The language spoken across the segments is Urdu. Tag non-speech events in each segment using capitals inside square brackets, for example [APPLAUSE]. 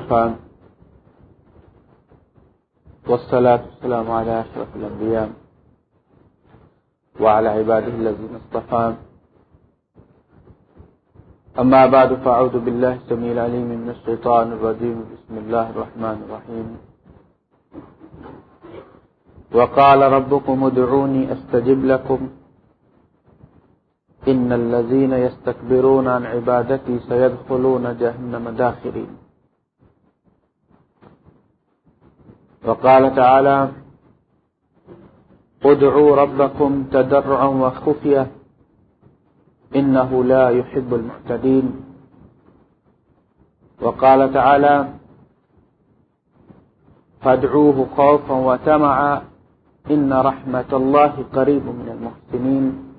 المصطفى والصلاة والسلام على أشرف الأنبياء وعلى عباده الذين اصطفى أما بعد، فأعوذ بالله السميع العليم من الشيطان الرجيم. بسم الله الرحمن الرحيم. وقال ربكم ادعوني أستجب لكم. إن الذين يستكبرون عن عبادتي سيدخلون جهنم داخرين. وقال تعالى، ادعوا ربكم تدرعا وخفية، إنه لا يحب المعتدين. وقال تعالى، فادعوه خوفا وتمعا إن رحمة الله قريب من المحسنين.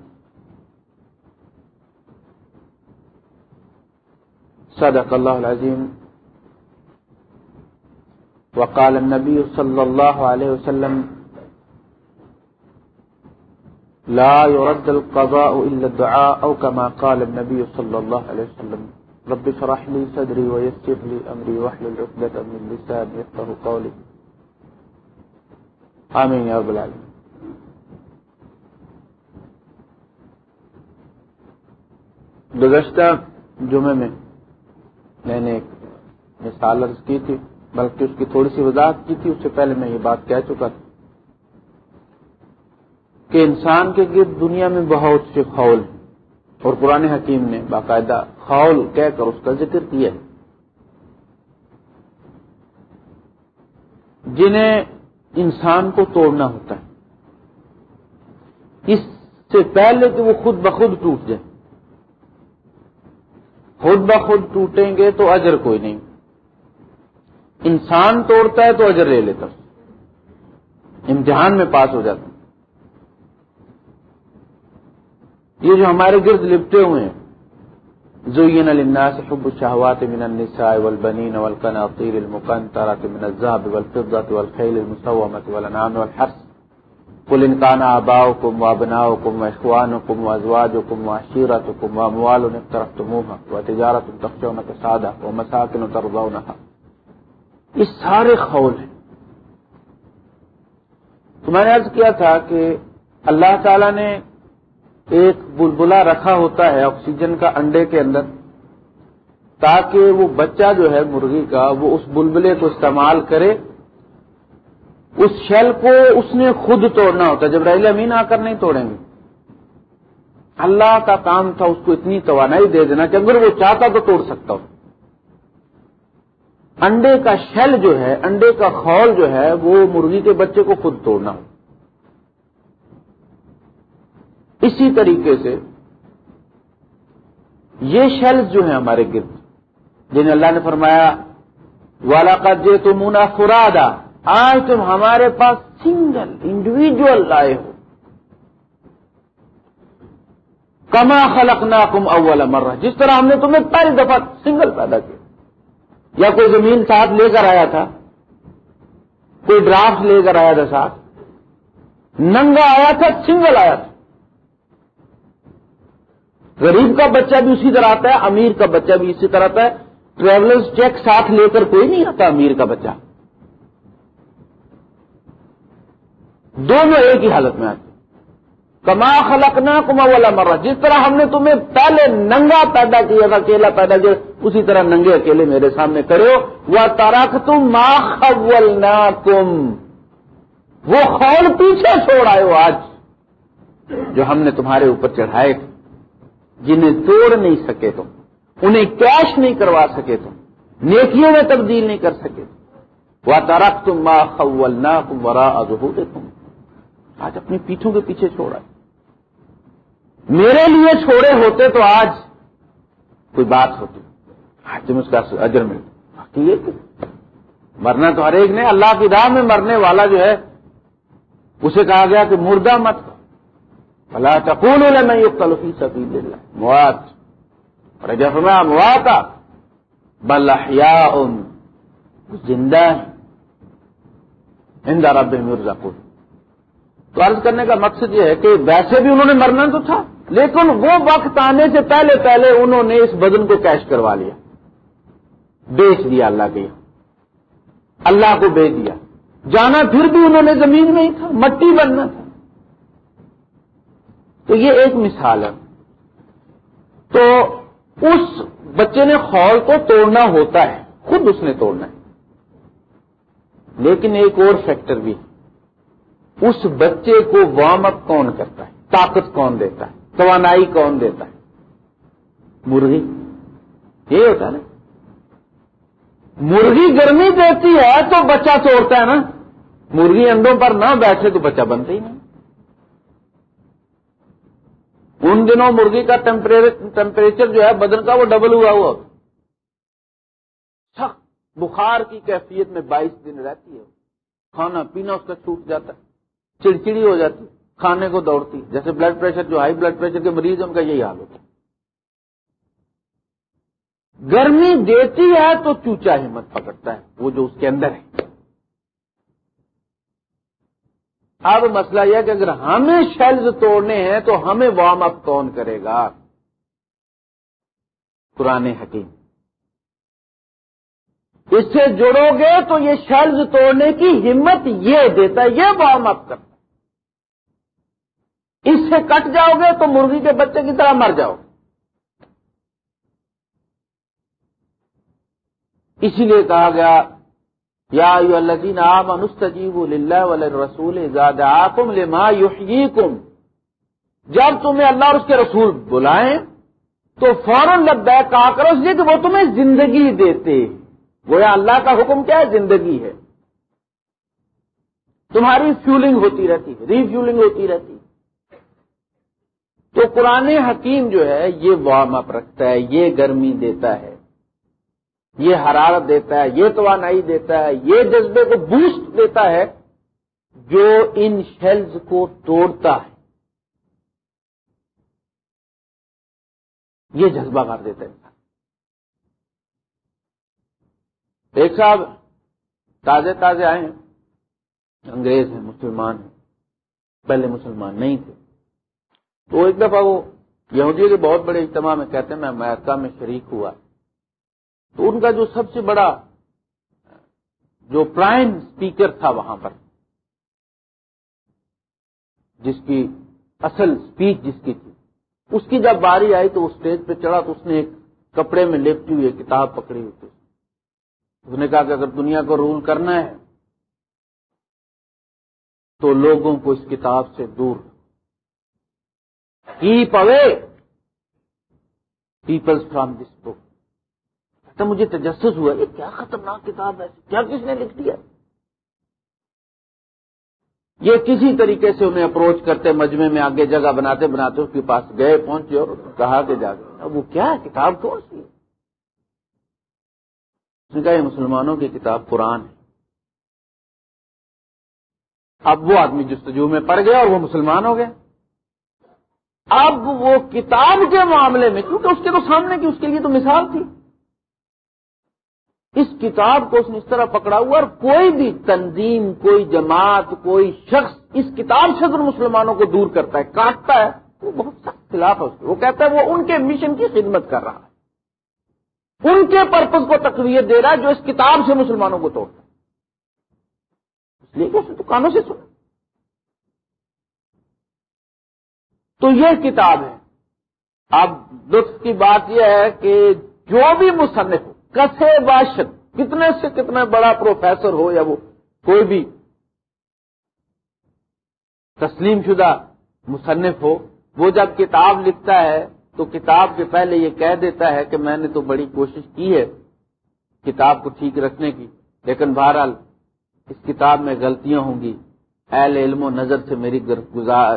صدق الله العظيم. وقال النبي صلى الله عليه وسلم، لا يرد القضاء إلا الدعاء، أو كما قال النبي صلى الله عليه وسلم، رب شرح لي صدري ويسر لي أمري وحل العقدة من لسان يفقه قولي. آمين يا رب العالمين. گزشتہ جمعے میں میں نے ایک مثال عرض کی تھی۔ بلکہ اس کی تھوڑی سی وضاحت کی تھی، اس سے پہلے میں یہ بات کہہ چکا تھا کہ انسان کے گرد دنیا میں بہت سے خول ہیں اور پرانے حکیم نے باقاعدہ خول کہہ کر اس کا ذکر کیا ہے۔ جنہیں انسان کو توڑنا ہوتا ہے۔ اس سے پہلے کہ وہ خود بخود ٹوٹ جائے۔ خود بخود ٹوٹیں گے تو اجر کوئی نہیں۔ انسان توڑتا ہے تو اجر لے لیتا امتحان میں پاس ہو جاتا یہ جو ہمارے گرد لپٹے ہوئے ہیں۔ زوین للناس حب الشہوات من النساء والبنین والقناطیر المقنطرة من الذهب والفضة والخيل المسومة والانعام والحرث۔ قل ان كان اباؤكم وابناؤكم واخوانكم وازواجكم وعشيرتكم واموال اقترفتموها وتجارة تخشون كسادها ومساكن ترضونها۔ یہ سارے خول ہیں۔ تو میں نے عرض کیا تھا کہ اللہ تعالی نے ایک بلبلا رکھا ہوتا ہے آکسیجن کا انڈے کے اندر، تاکہ وہ بچہ جو ہے مرغی کا، وہ اس بلبلے کو استعمال کرے۔ اس شیل کو اس نے خود توڑنا ہوتا ہے جب ریل امین آ کر نہیں توڑیں گے۔ اللہ کا کام تھا اس کو اتنی توانائی دے دینا کہ اگر وہ چاہتا تو توڑ سکتا۔ ہو انڈے کا شیل جو ہے، انڈے کا خول جو ہے، وہ مرغی کے بچے کو خود توڑنا۔ اسی طریقے سے یہ شیلز جو ہیں ہمارے گرد، جنہیں اللہ نے فرمایا والا کا جے تو مونا فرادا آج تم ہمارے پاس سنگل انڈیویجل لائے ہو۔ کما خلق نا کم اول مرہ جس طرح ہم نے تمہیں پہلی دفعہ سنگل پیدا کیا۔ یا کوئی زمین ساتھ لے کر آیا تھا، کوئی ڈرافٹ لے کر آیا تھا ساتھ، ننگا آیا تھا، سنگل آیا تھا۔ غریب کا بچہ بھی اسی طرح آتا ہے، امیر کا بچہ بھی اسی طرح آتا ہے۔ ٹریولرز چیک ساتھ لے کر کوئی نہیں آتا امیر کا بچہ۔ دونوں ایک ہی حالت میں آتے کما خلقنا کما والا مرا جس طرح ہم نے تمہیں پہلے ننگا پیدا کیا تھا اکیلا پیدا کیا، اسی طرح ننگے اکیلے میرے سامنے کرو وہ ترک تم ما خول کم وہ خول پیچھے چھوڑ آئے ہو آج، جو ہم نے تمہارے اوپر چڑھائے جنہیں توڑ نہیں سکے تم، انہیں کیش نہیں کروا سکے تم، نیکیوں میں تبدیل نہیں کر سکے وہ ترک تم ما خول نہ کم ورا تم آج اپنی پیٹھوں کے پیچھے چھوڑا میرے لیے چھوڑے ہوتے تو آج کوئی بات ہوتی۔ آج تم اس کا اجر ملتا۔ مرنا تو ہر ایک نے اللہ کی راہ میں مرنے والا جو ہے، اسے کہا گیا کہ مردہ مت اللہ چکول میں یہ کلفی سبھی دے مواد اور جب میں مواتا بلحیا زندہ ہے ہندا رب مرزا کل تو عرض کرنے کا مقصد یہ ہے کہ ویسے بھی انہوں نے مرنا تو تھا، لیکن وہ وقت آنے سے پہلے پہلے انہوں نے اس بدن کو کیش کروا لیا۔ بیچ دیا اللہ کے اللہ کو بے دیا۔ جانا پھر بھی انہوں نے زمین میں ہی تھا، مٹی بننا تھا۔ تو یہ ایک مثال ہے۔ تو اس بچے نے خول کو توڑنا ہوتا ہے، خود اس نے توڑنا ہے۔ لیکن ایک اور فیکٹر بھی اس بچے کو وارم اپ کون کرتا ہے؟ طاقت کون دیتا ہے؟ توانائی کون دیتا ہے؟ مرغی۔ یہ ہوتا ہے نا۔ مرغی گرمی دیتی ہے تو بچہ توڑتا ہے نا۔ مرغی انڈوں پر نہ بیٹھے تو بچہ بنتا ہی نہیں۔ ان دنوں مرغی کا ٹیمپریچر جو ہے بدن کا وہ ڈبل ہوا ہوا۔ سخت۔ بخار کی کیفیت میں بائیس دن رہتی ہے۔ کھانا پینا اس کا چھوٹ جاتا ہے۔ چڑچڑی ہو جاتی، کھانے کو دوڑتی۔ جیسے بلڈ پریشر جو ہائی بلڈ پریشر کے مریض ہیں، ان کا یہی حال ہوتا گرمی دیتی ہے تو چوچا ہمت پکڑتا ہے، وہ جو اس کے اندر ہے۔ اب مسئلہ یہ کہ اگر ہمیں شیلز توڑنے ہیں تو ہمیں وارم اپ کون کرے گا؟ پرانے حکیم۔ اس سے جڑو گے تو یہ شیلز توڑنے کی ہمت یہ دیتا ہے، یہ وارم اپ کرتا اس سے کٹ جاؤ گے تو مرغی کے بچے کی طرح مر جاؤ۔ اسی لیے کہا گیا، یا الذین آمنوا استجیبوا للہ وللرسول اذا دعاکم لما یحییکم۔ جب تمہیں اللہ اور اس کے رسول بلائیں، تو فوراً لبیک کہا کرو اس لیے کہ وہ تمہیں زندگی دیتے۔ گویا اللہ کا حکم کیا ہے؟ زندگی ہے۔ تمہاری فیولنگ ہوتی رہتی ہے ری فیولنگ ہوتی رہتی۔ تو قرآن حکیم جو ہے، یہ وارم اپ رکھتا ہے، یہ گرمی دیتا ہے، یہ حرارت دیتا ہے، یہ توانائی دیتا ہے، یہ جذبے کو بوسٹ دیتا ہے جو ان شیلز کو توڑتا ہے۔ یہ جذبہ کر دیتا ہے۔ ایک صاحب، تازے تازے آئے ہیں۔ انگریز ہیں، مسلمان ہیں۔ پہلے مسلمان نہیں تھے۔ تو ایک دفعہ وہ یہودیوں کے بہت بڑے اجتماع میں کہتے ہیں، میں امریکہ میں شریک ہوا۔ تو ان کا جو سب سے بڑا جو پرائم اسپیکر تھا وہاں پر، جس کی اصل اسپیچ جس کی تھی، اس کی جب باری آئی تو اس اسٹیج پہ چڑھا تو اس نے ایک کپڑے میں لپٹی ہوئی کتاب پکڑی ہوئی تھی۔ اس نے کہا کہ اگر دنیا کو رول کرنا ہے تو لوگوں کو اس کتاب سے دور keep away peoples from this book تو مجھے تجسس ہوا یہ کیا خطرناک کتاب ہے، کیا کس نے لکھ دیا؟ یہ کسی طریقے سے انہیں اپروچ کرتے مجمے میں آگے جگہ بناتے بناتے، اس کے پاس گئے، پہنچے اور کہا کہ جا گئے وہ کیا ہے؟ کتاب کون سی ہے؟ اس نے کہا، یہ مسلمانوں کی کتاب قرآن ہے۔ اب وہ آدمی جستجو میں پڑ گیا اور وہ مسلمان ہو گئے اب وہ کتاب کے معاملے میں، کیونکہ اس کے تو سامنے کی، اس کے لیے تو مثال تھی۔ اس کتاب کو اس نے اس طرح پکڑا ہوا اور کوئی بھی تنظیم، کوئی جماعت، کوئی شخص اس کتاب سے اگر مسلمانوں کو دور کرتا ہے، کاٹتا ہے، وہ بہت سخت خلاف ہے اس کے۔ وہ کہتا ہے وہ ان کے مشن کی خدمت کر رہا ہے۔ ان کے پرپز کو تقویت دے رہا ہے جو اس کتاب سے مسلمانوں کو توڑتا ہے۔ اس لیے کہ اس دکانوں سے سنا۔ تو یہ کتاب ہے۔ اب لطف کی بات یہ ہے کہ جو بھی مصنف ہو، کسے باشد کتنے سے کتنا بڑا پروفیسر ہو یا وہ کوئی بھی تسلیم شدہ مصنف ہو، وہ جب کتاب لکھتا ہے تو کتاب کے پہلے یہ کہہ دیتا ہے کہ میں نے تو بڑی کوشش کی ہے کتاب کو ٹھیک رکھنے کی، لیکن بہرحال اس کتاب میں غلطیاں ہوں گی۔ اہل علم و نظر سے میری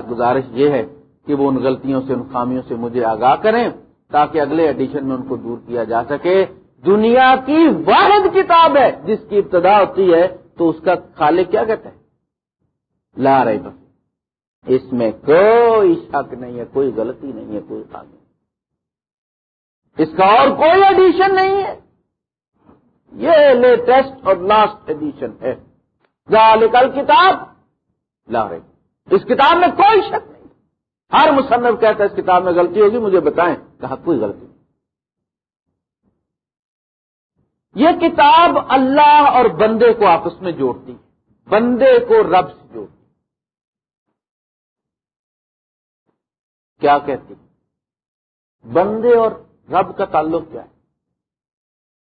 گزارش یہ ہے کہ وہ ان غلطیوں سے، ان خامیوں سے مجھے آگاہ کریں تاکہ اگلے ایڈیشن میں ان کو دور کیا جا سکے۔ دنیا کی واحد کتاب ہے، جس کی ابتدا ہوتی ہے تو اس کا خالق کیا کہتا ہے لا رہے بس اس میں کوئی شک نہیں ہے، کوئی غلطی نہیں ہے، کوئی خامی اس کا اور کوئی ایڈیشن نہیں ہے۔ یہ لیٹسٹ اور لاسٹ ایڈیشن ہے۔ کل کتاب لا رہے اس کتاب میں کوئی شک نہیں۔ ہر مصنف کہتا ہے اس کتاب میں غلطی ہوگی، مجھے بتائیں کہا کوئی غلطی یہ کتاب اللہ اور بندے کو آپس میں جوڑتی ہے، بندے کو رب سے جوڑتی کیا کہتی بندے اور رب کا تعلق کیا ہے؟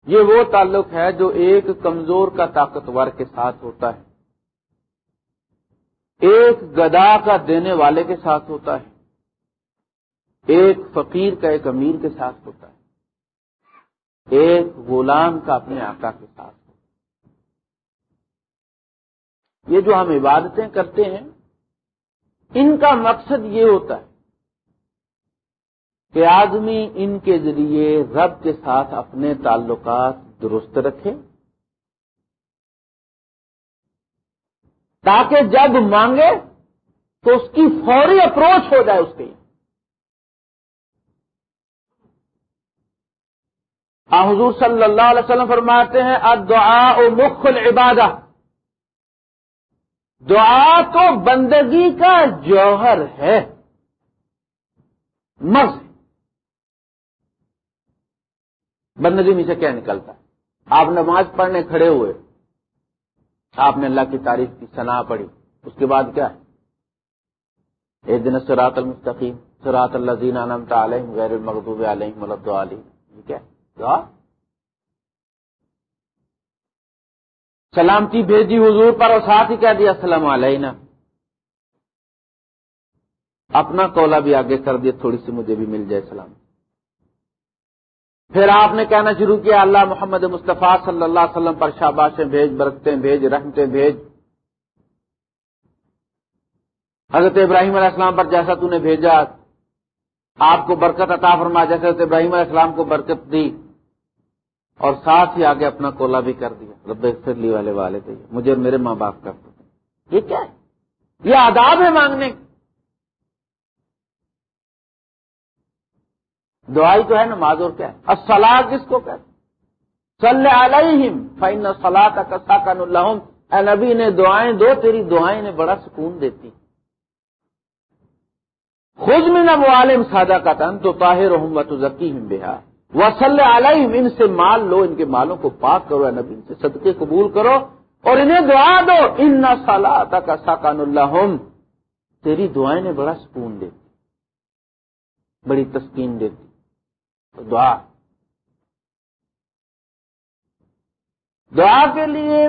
یہ وہ تعلق ہے جو ایک کمزور کا طاقتور کے ساتھ ہوتا ہے، ایک گدا کا دینے والے کے ساتھ ہوتا ہے۔ ایک فقیر کا ایک امیر کے ساتھ ہوتا ہے۔ ایک غلام کا اپنے آقا کے ساتھ ہوتا ہے۔ یہ جو ہم عبادتیں کرتے ہیں، ان کا مقصد یہ ہوتا ہے کہ آدمی ان کے ذریعے رب کے ساتھ اپنے تعلقات درست رکھے، تاکہ جب مانگے تو اس کی فوری اپروچ ہو جائے اس کے حضور صلی اللہ علیہ وسلم فرماتے ہیں ادعا مخ العبادہ۔ دعا تو بندگی کا جوہر ہے مغز بندگی میں سے کیا نکلتا؟ ہے آپ نماز پڑھنے کھڑے ہوئے، آپ نے اللہ کی تعریف کی سنا پڑھی، اس کے بعد کیا؟ ہے ایک دن سرات المستقیم سرات اللہ زین علیہم غیر المغضوب علیہم ملب علی کیا؟ ہاں؟ دعا سلامتی بھیجی حضور پر اور ساتھ ہی کہہ دیا، السلام علیہ اپنا کولا بھی آگے کر دیا، تھوڑی سی مجھے بھی مل جائے سلام۔ پھر آپ نے کہنا شروع کیا، اللہ محمد مصطفیٰ صلی اللہ علیہ وسلم پر شاباشیں بھیج، برکتیں بھیج، رحمتیں بھیج۔ حضرت ابراہیم علیہ السلام پر جیسا تو نے بھیجا، آپ کو برکت عطا فرما جیسے حضرت ابراہیم علیہ السلام کو برکت دی۔ اور ساتھ ہی آگے اپنا کولا بھی کر دیا۔ رب لی والے والے تھے مجھے میرے ماں باپ کر یہ کیا ہے؟ یہ آداب ہے مانگنے۔ دعائی تو ہے نماز اور کیا ہے؟ الصلاح کس کو کہتے صلی علیہم فائن صلاح کا اے نبی، نے دعائیں، دو تیری دعائیں نے بڑا سکون دیتی۔ خود میں نہ عالم سادہ کا تن تو طاہر و تو ذکی ہم بہار وہ صلی علیہم ان سے مال لو، ان کے مالوں کو پاک کرو نبی، ان سے صدقے قبول کرو، اور انہیں دعا دو ان نہ کا ساکان اللہ تیری دعائیں نے بڑا سکون دیتی، بڑی تسکین دیتی، دعا۔ دعا کے لیے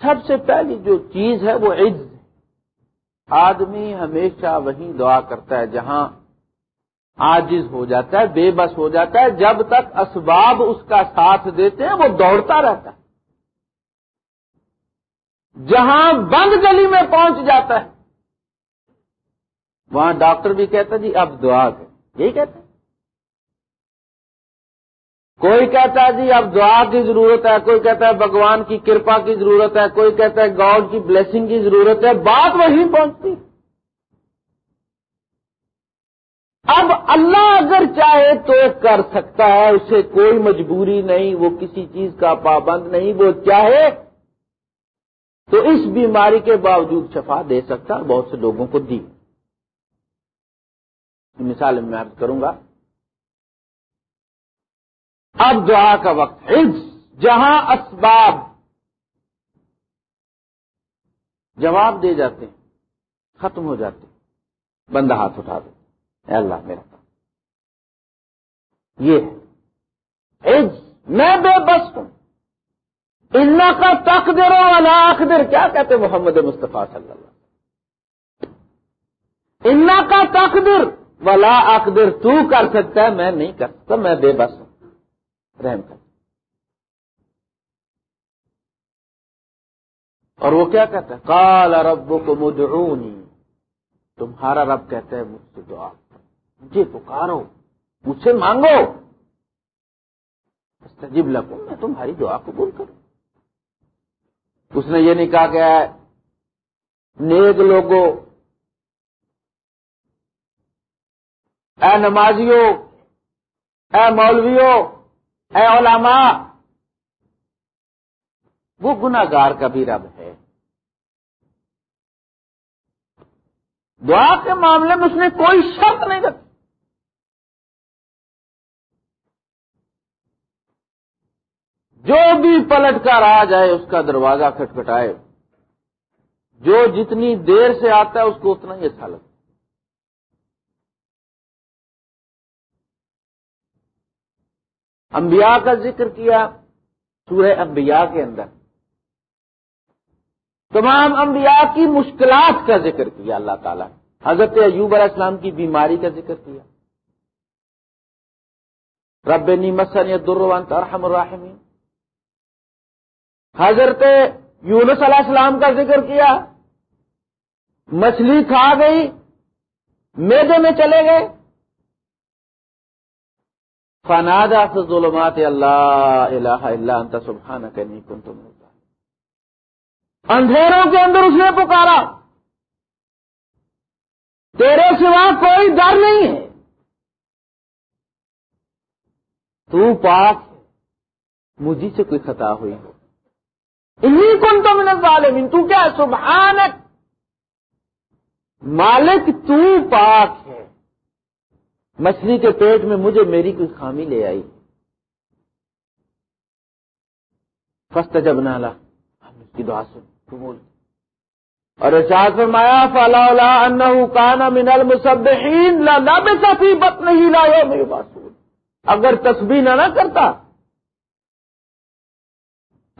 سب سے پہلی جو چیز ہے، وہ عز آدمی ہمیشہ وہی دعا کرتا ہے، جہاں آجز ہو جاتا ہے، بے بس ہو جاتا ہے۔ جب تک اسباب اس کا ساتھ دیتے ہیں، وہ دوڑتا رہتا ہے۔ جہاں بند گلی میں پہنچ جاتا ہے۔ وہاں ڈاکٹر بھی کہتا جی اب دعا کر یہی کہتے ہیں کوئی کہتا ہے جی اب دعا کی ضرورت ہے۔ کوئی کہتا ہے، بھگوان کی کرپا کی ضرورت ہے۔ کوئی کہتا ہے، گاڈ کی بلیسنگ کی ضرورت ہے۔ بات وہیں پہنچتی۔ اب اللہ اگر چاہے تو کر سکتا ہے، اسے کوئی مجبوری نہیں، وہ کسی چیز کا پابند نہیں، وہ چاہے تو اس بیماری کے باوجود شفا دے سکتا، بہت سے لوگوں کو دی۔ مثال میں عرض کروں گا۔ اب دعا کا وقت۔ ہے جہاں اسباب جواب دے جاتے ہیں، ختم ہو جاتے ہیں، بندہ ہاتھ اٹھا دے۔ اے اللہ میرا یہ ہے۔ میں بے بس ہوں ان کا تقدر والا اخدر کیا کہتے محمد مصطفیٰ صلی اللہ ان کا تقدر والا اقدر۔ تو کر سکتا ہے، میں نہیں کر سکتا، میں بے بس ہوں۔ رحم کر۔ اور وہ کیا کہتا ہے؟ کال رب کو تمہارا رب کہتا ہے مجھ سے دعا۔ مجھے پکارو مجھ سے مانگو۔ استجب لکھوں میں تمہاری دعا قبول کروں۔ اس نے یہ نہیں کہا کہ نیک لوگوں، اے نمازیوں، اے مولویوں، اے علماء، وہ گناگار کا بھی رب ہے۔ دعا کے معاملے میں اس نے کوئی شرط نہیں رکھی جو بھی پلٹ کر آ جائے، اس کا دروازہ کھٹکھٹائے۔ جو جتنی دیر سے آتا ہے، اس کو اتنا ہی اچھا لگتا انبیاء کا ذکر کیا سورہ انبیاء کے اندر۔ تمام انبیاء کی مشکلات کا ذکر کیا اللہ تعالیٰ حضرت ایوب علیہ السلام کی بیماری کا ذکر کیا۔ رب نیمسن یا درون ترحم حضرت یونس علیہ السلام کا ذکر کیا، مچھلی کھا گئی، میدے میں چلے گئے۔ فنادا سے ظلمات اللہ الہ الا انت سبحانہ کنی کنت من اندھیروں کے اندر اس نے پکارا۔ تیرے سوا کوئی ڈر نہیں ہے۔ تو پاک مجھے سے کوئی خطا ہوئی ہو۔ انہیں کن تو من الظالمین، تو کیا سبحانک، مالک تو پاک ہے۔ مچھلی کے پیٹ میں مجھے میری کوئی خامی لے آئی۔ فسٹ جب نالا ہم اس کی دعا سن قبول اور ارشاد فرمایا فلا انہ کانا من المسبحین لا لابسا فی بطن لا یوم یبعثون اگر تسبیح نہ نہ کرتا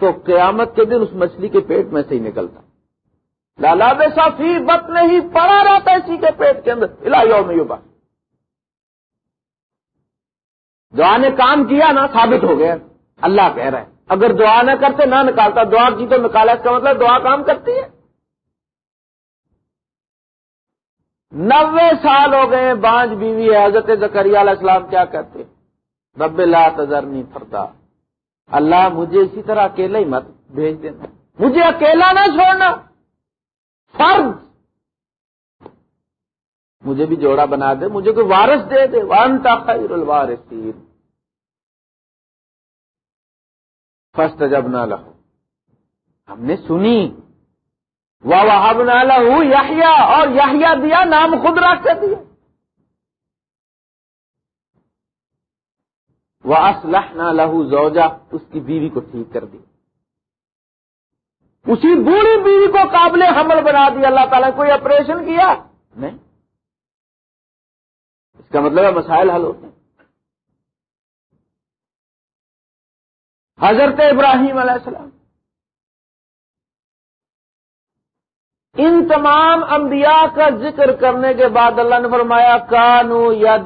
تو قیامت کے دن اس مچھلی کے پیٹ میں سے ہی نکلتا۔ لالا بے صافی بت نہیں پڑا رہتا اسی کے پیٹ کے اندر۔ الا یوم یوبا دعا نے کام کیا نا، ثابت ہو گیا۔ اللہ کہہ رہا ہے۔ اگر دعا نہ کرتے، نہ نکالتا۔ دعا کی تو نکالا، اس کا مطلب دعا کام کرتی ہے۔ نوے سال ہو گئے، بانج بیوی ہے، حضرت زکریہ علیہ السلام کیا کہتے؟ رب لا تذرنی فردا۔ اللہ مجھے اسی طرح اکیلا ہی مت بھیج دینا۔ مجھے اکیلا نہ چھوڑنا۔ فرض۔ مجھے بھی جوڑا بنا دے، مجھے کوئی وارث دے دے۔ وانتا خیر الوارثین۔ فسٹ جب نہ لہو ہم نے سنی۔ وہ نہ لہو یحیا اور یحیا دیا، نام خود رکھ دیا۔ وہ اسلح نہ لہو زوجا اس کی بیوی کو ٹھیک کر دی۔ اسی بوڑھی بیوی کو قابل حمل بنا دیا اللہ تعالیٰ کوئی آپریشن کیا؟ نہیں۔ اس کا مطلب ہے مسائل حل ہوتے ہیں۔ حضرت ابراہیم علیہ السلام ان تمام انبیاء کا ذکر کرنے کے بعد اللہ نے فرمایا، کانو یا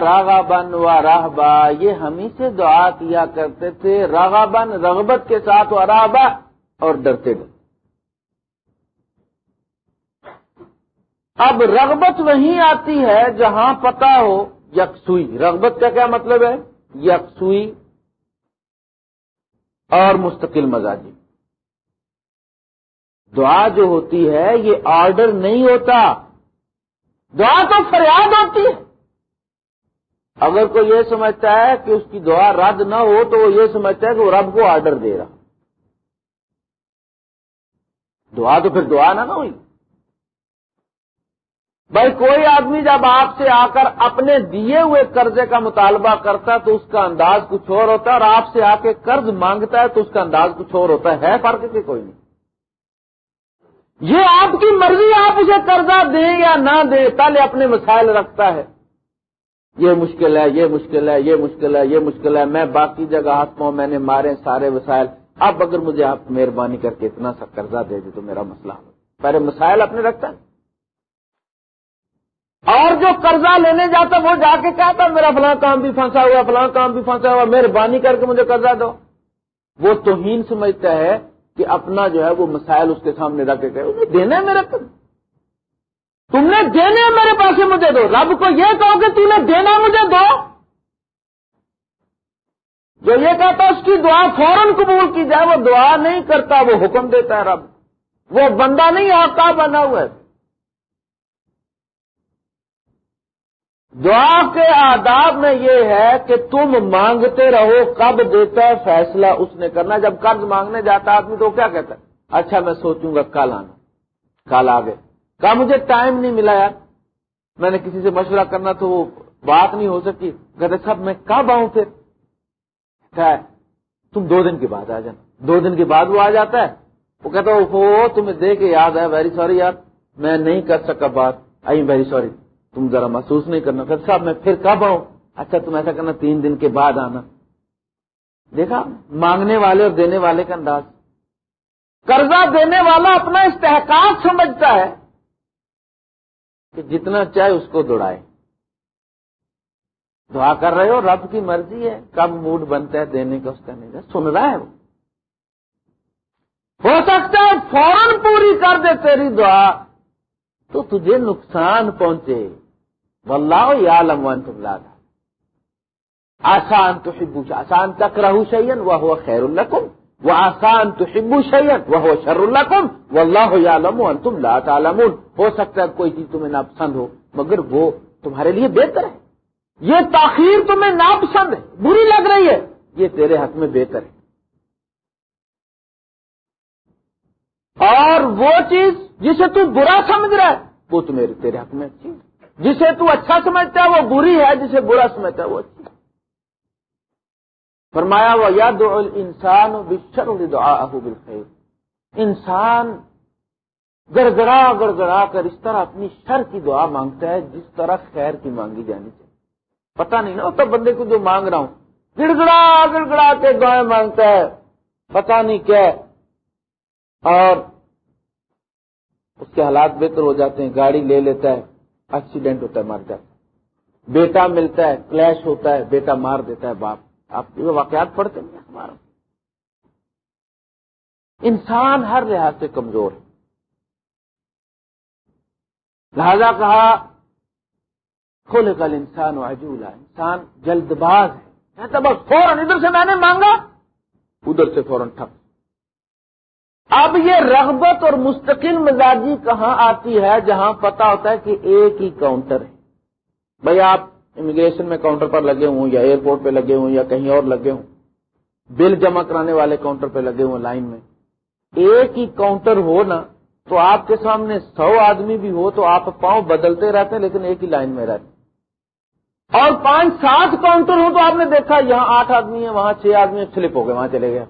راغا بن و راہبا یہ ہمیں سے دعا کیا کرتے تھے راغا بن رغبت کے ساتھ و راہبا اور ڈرتے ڈرتے اب رغبت وہیں آتی ہے جہاں پتا ہو، یکسوئی۔ رغبت کا کیا مطلب ہے؟ یکسوئی اور مستقل مزاجی۔ دعا جو ہوتی ہے، یہ آرڈر نہیں ہوتا۔ دعا تو فریاد ہوتی ہے۔ اگر کوئی یہ سمجھتا ہے کہ اس کی دعا رد نہ ہو، تو وہ یہ سمجھتا ہے کہ وہ رب کو آرڈر دے رہا۔ دعا تو پھر دعا نہ ہوئی۔ بھائی، کوئی آدمی جب آپ سے آ کر اپنے دیے ہوئے قرضے کا مطالبہ کرتا ہے، تو اس کا انداز کچھ اور ہوتا ہے، اور آپ سے آ کے قرض مانگتا ہے، تو اس کا انداز کچھ اور ہوتا ہے۔ فرق سے کوئی نہیں۔ یہ آپ کی مرضی آپ اسے قرضہ دیں یا نہ دیں، پہلے اپنے مسائل رکھتا ہے۔ یہ مشکل ہے، یہ مشکل ہے، یہ مشکل ہے، یہ مشکل ہے، میں باقی جگہ ہاتھ پاؤں میں نے مارے سارے وسائل۔ اب اگر مجھے آپ مہربانی کر کے اتنا سا قرضہ دے دیں تو میرا مسئلہ ہو۔ پہلے مسائل اپنے رکھتا ہے۔ اور جو قرضہ لینے جاتا وہ جا کے کہتا میرا فلاں کام بھی پھنسا ہوا، فلاں کام بھی پھنسا ہوا، مہربانی کر کے مجھے قرضہ دو۔ وہ توہین سمجھتا ہے کہ اپنا جو ہے وہ مسائل اس کے سامنے رکھ کے انہیں دینا میرے پاس تم نے دینے میرے پاس مجھے دو۔ رب کو یہ کہو کہ تم نے دینا مجھے دو۔ جو یہ کہتا اس کی دعا فوراً قبول کی جائے، وہ دعا نہیں کرتا، وہ حکم دیتا ہے رب۔ وہ بندہ نہیں آتا بنا ہوا ہے۔ دعا کے آداب میں یہ ہے کہ تم مانگتے رہو، کب دیتا ہے فیصلہ، اس نے کرنا، جب قرض مانگنے جاتا آدمی تو کیا کہتا ہے؟ اچھا میں سوچوں گا کل آنا، کل آگے کہا مجھے ٹائم نہیں ملا یار۔ میں نے کسی سے مشورہ کرنا تو وہ بات نہیں ہو سکی۔ کہتے سب میں کب آؤں پھر؟ تم دو دن کے بعد آ جانا۔ دو دن کے بعد وہ آ جاتا ہے۔ وہ کہتا ہو تمہیں دے کے یاد ہے۔ ویری سوری یار، میں نہیں کر سکا بات۔ آئی ویری سوری تم ذرا محسوس نہیں کرنا۔ پھر صاحب، میں پھر کب آؤں؟ اچھا تم ایسا کرنا تین دن کے بعد آنا۔ دیکھا، مانگنے والے اور دینے والے کا انداز۔ قرضہ دینے والا اپنا استحکام سمجھتا ہے کہ جتنا چاہے اس کو دوڑائے۔ دعا کر رہے ہو، رب کی مرضی ہے۔ کب موڈ بنتا ہے دینے کا، اس کا نہیں۔ سن رہا ہے وہ۔ ہو سکتا ہے فوراً پوری کر دے تیری دعا تو تجھے نقصان پہنچے۔ واللہ یا لمن تم لادا آسان تو شبو آسان تک رہو شیئن وہ خیر القم وہ آسان تو شبو شیئن وہ شر القم و اللہ عالم تم لا تعلمون۔ ہو سکتا ہے کوئی چیز تمہیں ناپسند ہو، مگر وہ تمہارے لیے بہتر ہے۔ یہ تاخیر تمہیں ناپسند ہے، بری لگ رہی ہے، یہ تیرے حق میں بہتر ہے۔ اور وہ چیز جسے تو برا سمجھ رہا ہے، وہ تو میرے تیرے حق میں اچھی ہے۔ جسے تو اچھا سمجھتا ہے، وہ بری ہے، جسے برا سمجھتا ہے، وہ اچھی۔ ہے فرمایا وہ یاد انسان بشر دعا بالخیر انسان گڑگڑا گڑگڑا کر اس طرح اپنی شر کی دعا مانگتا ہے، جس طرح خیر کی مانگی جانی چاہیے۔ پتا نہیں نا تب بندے کو جو مانگ رہا ہوں گڑ گڑا گڑ گڑا کے دعائیں مانگتا ہے۔ پتا نہیں کیا۔ اور اس کے حالات بہتر ہو جاتے ہیں، گاڑی لے لیتا ہے۔ ایکسیڈنٹ ہوتا ہے، مر جاتا ہے۔ بیٹا ملتا ہے، کلیش ہوتا ہے، بیٹا مار دیتا ہے باپ۔ آپ یہ واقعات پڑھتے ہیں ہمارا انسان ہر لحاظ سے کمزور ہے۔ لہذا کہا کھول کل انسان واجولا انسان جلد باز ہے، بس فوراً ادھر سے میں نے مانگا، ادھر سے فوراً ٹھپ۔ اب یہ رغبت اور مستقل مزاجی کہاں آتی ہے جہاں پتا ہوتا ہے کہ ایک ہی کاؤنٹر ہے؟ بھائی آپ امیگریشن میں کاؤنٹر پر لگے ہوں یا ایئرپورٹ پہ لگے ہوں یا کہیں اور لگے ہوں، بل جمع کرانے والے کاؤنٹر پہ لگے ہوں لائن میں۔ ایک ہی کاؤنٹر ہو نا، تو آپ کے سامنے سو آدمی بھی ہو تو آپ پاؤں بدلتے رہتے ہیں لیکن ایک ہی لائن میں رہتے اور پانچ سات کاؤنٹر ہو تو آپ نے دیکھا، یہاں آٹھ آدمی ہیں، وہاں چھ آدمی سلپ ہو گئے، وہاں چلے گئے۔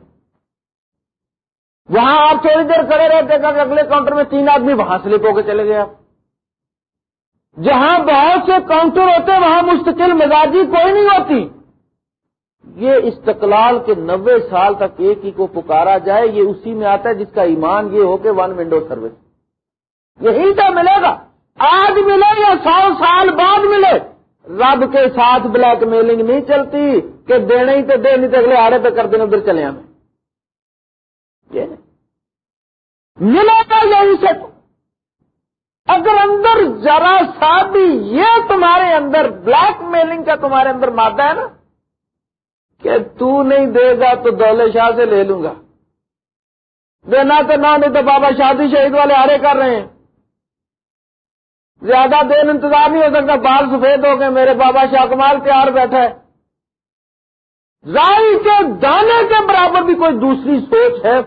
وہاں آپ تھوڑی دیر کھڑے رہتے کہ اگلے کاؤنٹر میں تین آدمی وہاں سلپ ہو کے چلے گئے آپ۔ جہاں بہت سے کاؤنٹر ہوتے وہاں مستقل مزاجی کوئی نہیں ہوتی۔ یہ استقلال کے نوے سال تک ایک ہی کو پکارا جائے، یہ اسی میں آتا ہے جس کا ایمان یہ ہو کہ ون ونڈو سروس یہی تو ملے گا۔ آج ملے یا سو سال بعد ملے۔ رب کے ساتھ بلیک میلنگ نہیں چلتی کہ دینے ہی تو دے، نہیں تو اگلے آڑے پہ کر دینا ادھر چلے ہمیں۔ ملے گا یہی سے؟ اگر اندر ذرا سا بھی یہ تمہارے اندر بلیک میلنگ کا تمہارے اندر مادہ ہے نا، کہ تو نہیں دے گا تو دولے شاہ سے لے لوں گا۔ دینا تو نہ، نہیں تو بابا شادی شہید والے آرے کر رہے ہیں۔ زیادہ دیر انتظار نہیں ہو سکتا، بال سفید ہو گئے، میرے بابا شاہ کمال تیار بیٹھا ہے۔ رائی کے دانے کے برابر بھی کوئی دوسری سوچ ہے،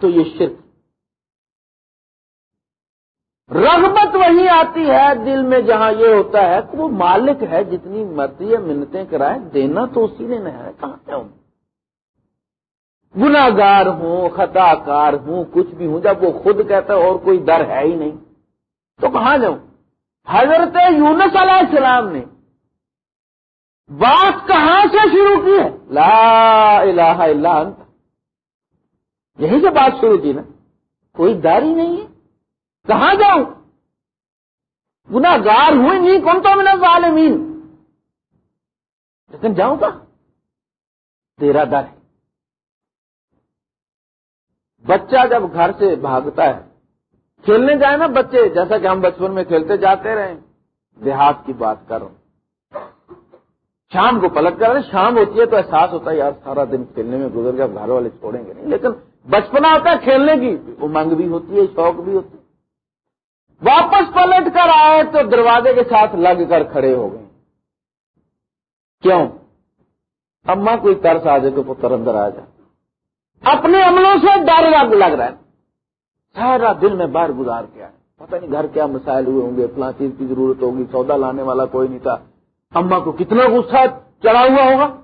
تو یہ شرک۔ رغبت وہی آتی ہے، دل میں جہاں یہ ہوتا ہے کہ وہ مالک ہے، جتنی مرضی ہے، منتیں کرائے، دینا تو اسی نے نہیں ہے، کہاں سے ہوں؟ گناگار ہوں خطا کار ہوں، کچھ بھی ہوں، جب وہ خود کہتا ہے اور کوئی در ہے ہی نہیں، تو کہاں جاؤں؟ حضرت یونس علیہ السلام نے بات کہاں سے شروع کی ہے؟ لا الہ الا انت۔ یہی سے بات شروع کی نا، کوئی داری نہیں ہے۔ کہاں جاؤں؟ گناگار ہوئی جی، نہیں کون تو میں ظالمین؟ لیکن جاؤں گا تیرا در ہے۔ بچہ جب گھر سے بھاگتا ہے، کھیلنے جائے نا بچے، جیسا کہ ہم بچپن میں کھیلتے جاتے رہے دیہات کی بات کرو شام کو پلٹ کر رہے شام ہوتی ہے تو احساس ہوتا ہے، یار، سارا دن کھیلنے میں گزر گیا، گھر والے چھوڑیں گے نہیں۔ لیکن بچپنا ہوتا ہے کھیلنے کی امنگ بھی ہوتی ہے، شوق بھی ہوتی ہے۔ واپس پلٹ کر آئے تو دروازے کے ساتھ لگ کر کھڑے ہو گئے۔ کیوں؟ اما کوئی ترس آ جائے تو پتر اندر آ جائے۔ اپنے عملوں سے ڈر لگ رہا ہے۔ سارا دن میں باہر گزار کے آئے۔ پتہ نہیں گھر کیا مسائل ہوئے ہوں گے، فلاں چیز کی ضرورت ہوگی، سودا لانے والا کوئی نہیں تھا۔ اما کو کتنا غصہ چڑھا ہوا ہوگا۔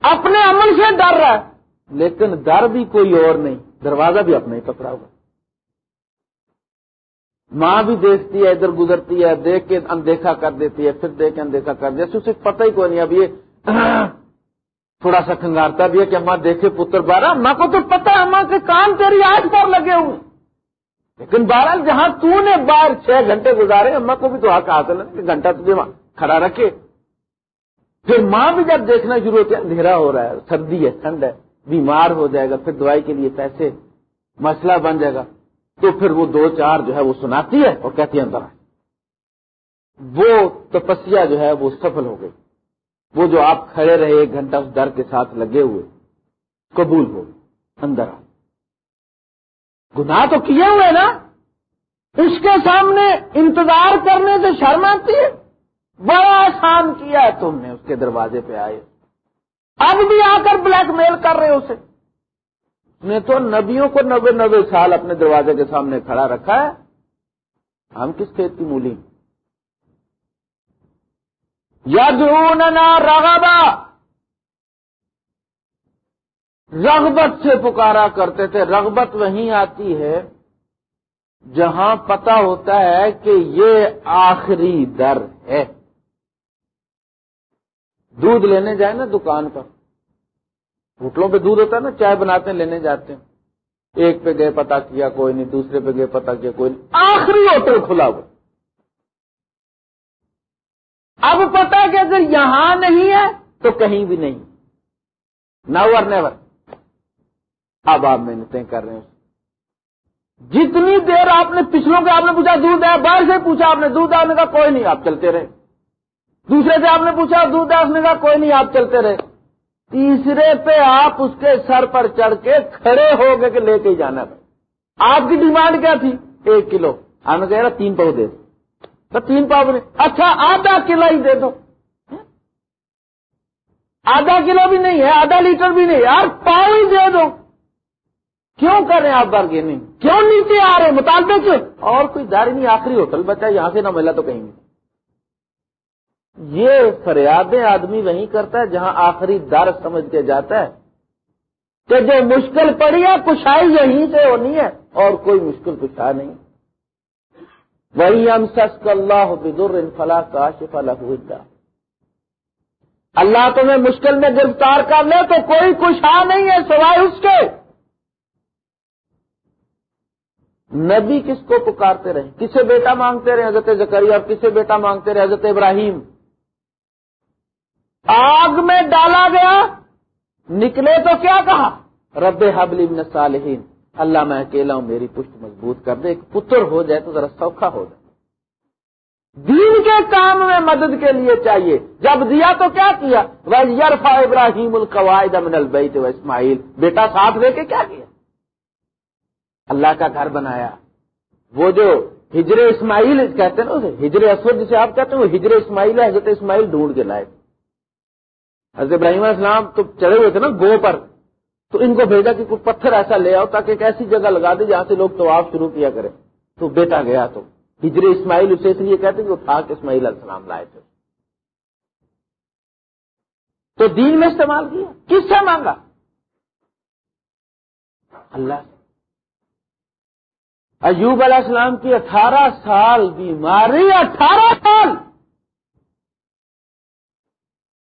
اپنے عمل سے ڈر رہا ہے، لیکن ڈر بھی کوئی اور نہیں، دروازہ بھی اپنا ہی پکڑا ہوا۔ ماں بھی دیکھتی ہے، ادھر گزرتی ہے، دیکھ کے اندیکھا کر دیتی ہے، پھر دیکھ کے اندیکھا کر دیتی اسے پتہ ہی کوئی نہیں، اب یہ [CLEARS THROAT] تھوڑا سا کنگارتا بھی ہے کہ اماں دیکھے پتر بارہ۔ اماں کو تو پتا ہے، اماں کے کام تیری آج پر لگے ہوئے لیکن بارہ جہاں تو نے باہر چھ گھنٹے گزارے، اماں کو بھی تو حق حاصل ہے کہ گھنٹہ تجھے کھڑا رکھے۔ پھر ماں بھی جب دیکھنا شروع ہوتا ہے اندھیرا ہو رہا ہے، سردی ہے، ٹھنڈ ہے، بیمار ہو جائے گا، پھر دوائی کے لیے پیسے، مسئلہ بن جائے گا۔ تو پھر وہ دو چار جو ہے وہ سناتی ہے اور کہتی ہے اندر وہ تپسیا جو ہے وہ سفل ہو گئی۔ وہ جو آپ کھڑے رہے ایک گھنٹہ اس ڈر کے ساتھ لگے ہوئے، قبول ہو اندر آ۔ گناہ تو کیے ہوئے نا۔ اس کے سامنے انتظار کرنے سے شرم آتی ہے۔ بڑا آسان کیا ہے تم نے، اس کے دروازے پہ آئے۔ اب بھی آ کر بلیک میل کر رہے اسے۔ نے تو نبیوں کو نبے نبے سال اپنے دروازے کے سامنے کھڑا رکھا ہے۔ ہم کس کھیت کی مولی یدنا رغبا۔ رغبت سے پکارا کرتے تھے۔ رغبت وہیں آتی ہے جہاں پتا ہوتا ہے کہ یہ آخری در ہے۔ دودھ لینے جائیں نا دکان پر۔ ہوٹلوں پہ دودھ ہوتا ہے نا، چائے بناتے ہیں، لینے جاتے ہیں۔ ایک پہ گئے، پتا کیا، کوئی نہیں، دوسرے پہ گئے، پتا کیا، کوئی نہیں۔ آخری ہوٹل کھلا ہوا۔ اب پتا کہ اگر یہاں نہیں ہے تو کہیں بھی نہیں۔ نور نیور اب آپ محنتیں کر رہے ہیں۔ جتنی دیر آپ نے پچھلوں کے آپ نے پوچھا، دودھ ہے، باہر سے پوچھا آپ نے، دودھ آنے کا کوئی نہیں، آپ چلتے رہے۔ دوسرے سے آپ نے پوچھا، دودھ آنے کا کوئی نہیں، آپ چلتے رہے۔ تیسرے پہ آپ اس کے سر پر چڑھ کے کھڑے ہو گئے کہ لے کے جانا تھا۔ آپ کی ڈیمانڈ کیا تھی؟ ایک کلو۔ ہم نے کہہ رہا تین پاؤ دے دو۔ تو تین پاؤ نہیں۔ اچھا آدھا کلو ہی دے دو۔ آدھا کلو بھی نہیں ہے، آدھا لیٹر بھی نہیں۔ یار پاؤ ہی دے دو۔ کیوں کر رہے ہیں آپ بارگیننگ؟ کیوں نیچے آ رہے ہیں؟ مطالبے سے اور کوئی داری نہیں، آخری ہوٹل بچا یہاں سے نہ ملا تو کہیں گے۔ یہ فریادیں آدمی وہیں کرتا ہے جہاں آخری در سمجھ کے جاتا ہے کہ جو مشکل پڑی ہے، کشائی یہیں سے ہونی ہے اور کوئی مشکل کشا نہیں۔ وہی ہم سس اللہ بدر فلاح کا شفا اللہ تمہیں مشکل میں گرفتار کر لے تو کوئی کشا نہیں ہے سوائے اس کے۔ نبی کس کو پکارتے رہے؟ کسے بیٹا مانگتے رہے حضرت زکری اور کسے بیٹا مانگتے رہے حضرت ابراہیم؟ آگ میں ڈالا گیا، نکلے تو کیا کہا؟ رب حبل ابن صالحین اللہ میں اکیلا ہوں، میری پشت مضبوط کر دے، ایک پتر ہو جائے تو ذرا سوکھا ہو جائے۔ دین کے کام میں مدد کے لیے چاہیے۔ جب دیا تو کیا کیا؟ وہ یرفا ابراہیم القواعد امن البیت و اسماعیل بیٹا ساتھ لے کے کیا کیا؟ اللہ کا گھر بنایا۔ وہ جو ہجر اسماعیل کہتے ہیں نا ہجر اسود جسے آپ کہتے ہیں، وہ ہجر اسماعیل ہے، حضرت اسماعیل ڈھونڈ کے لائے۔ حضرت ابراہیم علیہ السلام تو چڑھے ہوئے تھے نا گو پر، تو ان کو بھیجا کہ کوئی پتھر ایسا لے آؤ تاکہ ایک ایسی جگہ لگا دے جہاں سے لوگ تو شروع کیا کرے تو بیٹا گیا تو، ہجر اسماعیل اسے اس لیے کہتے کہ وہ تھا کہ اسماعیل علیہ السلام لائے تھے۔ تو دین میں استعمال کیا؟ کس سے مانگا؟ اللہ ایوب علیہ السلام کی اٹھارہ سال بیماری، اٹھارہ سال!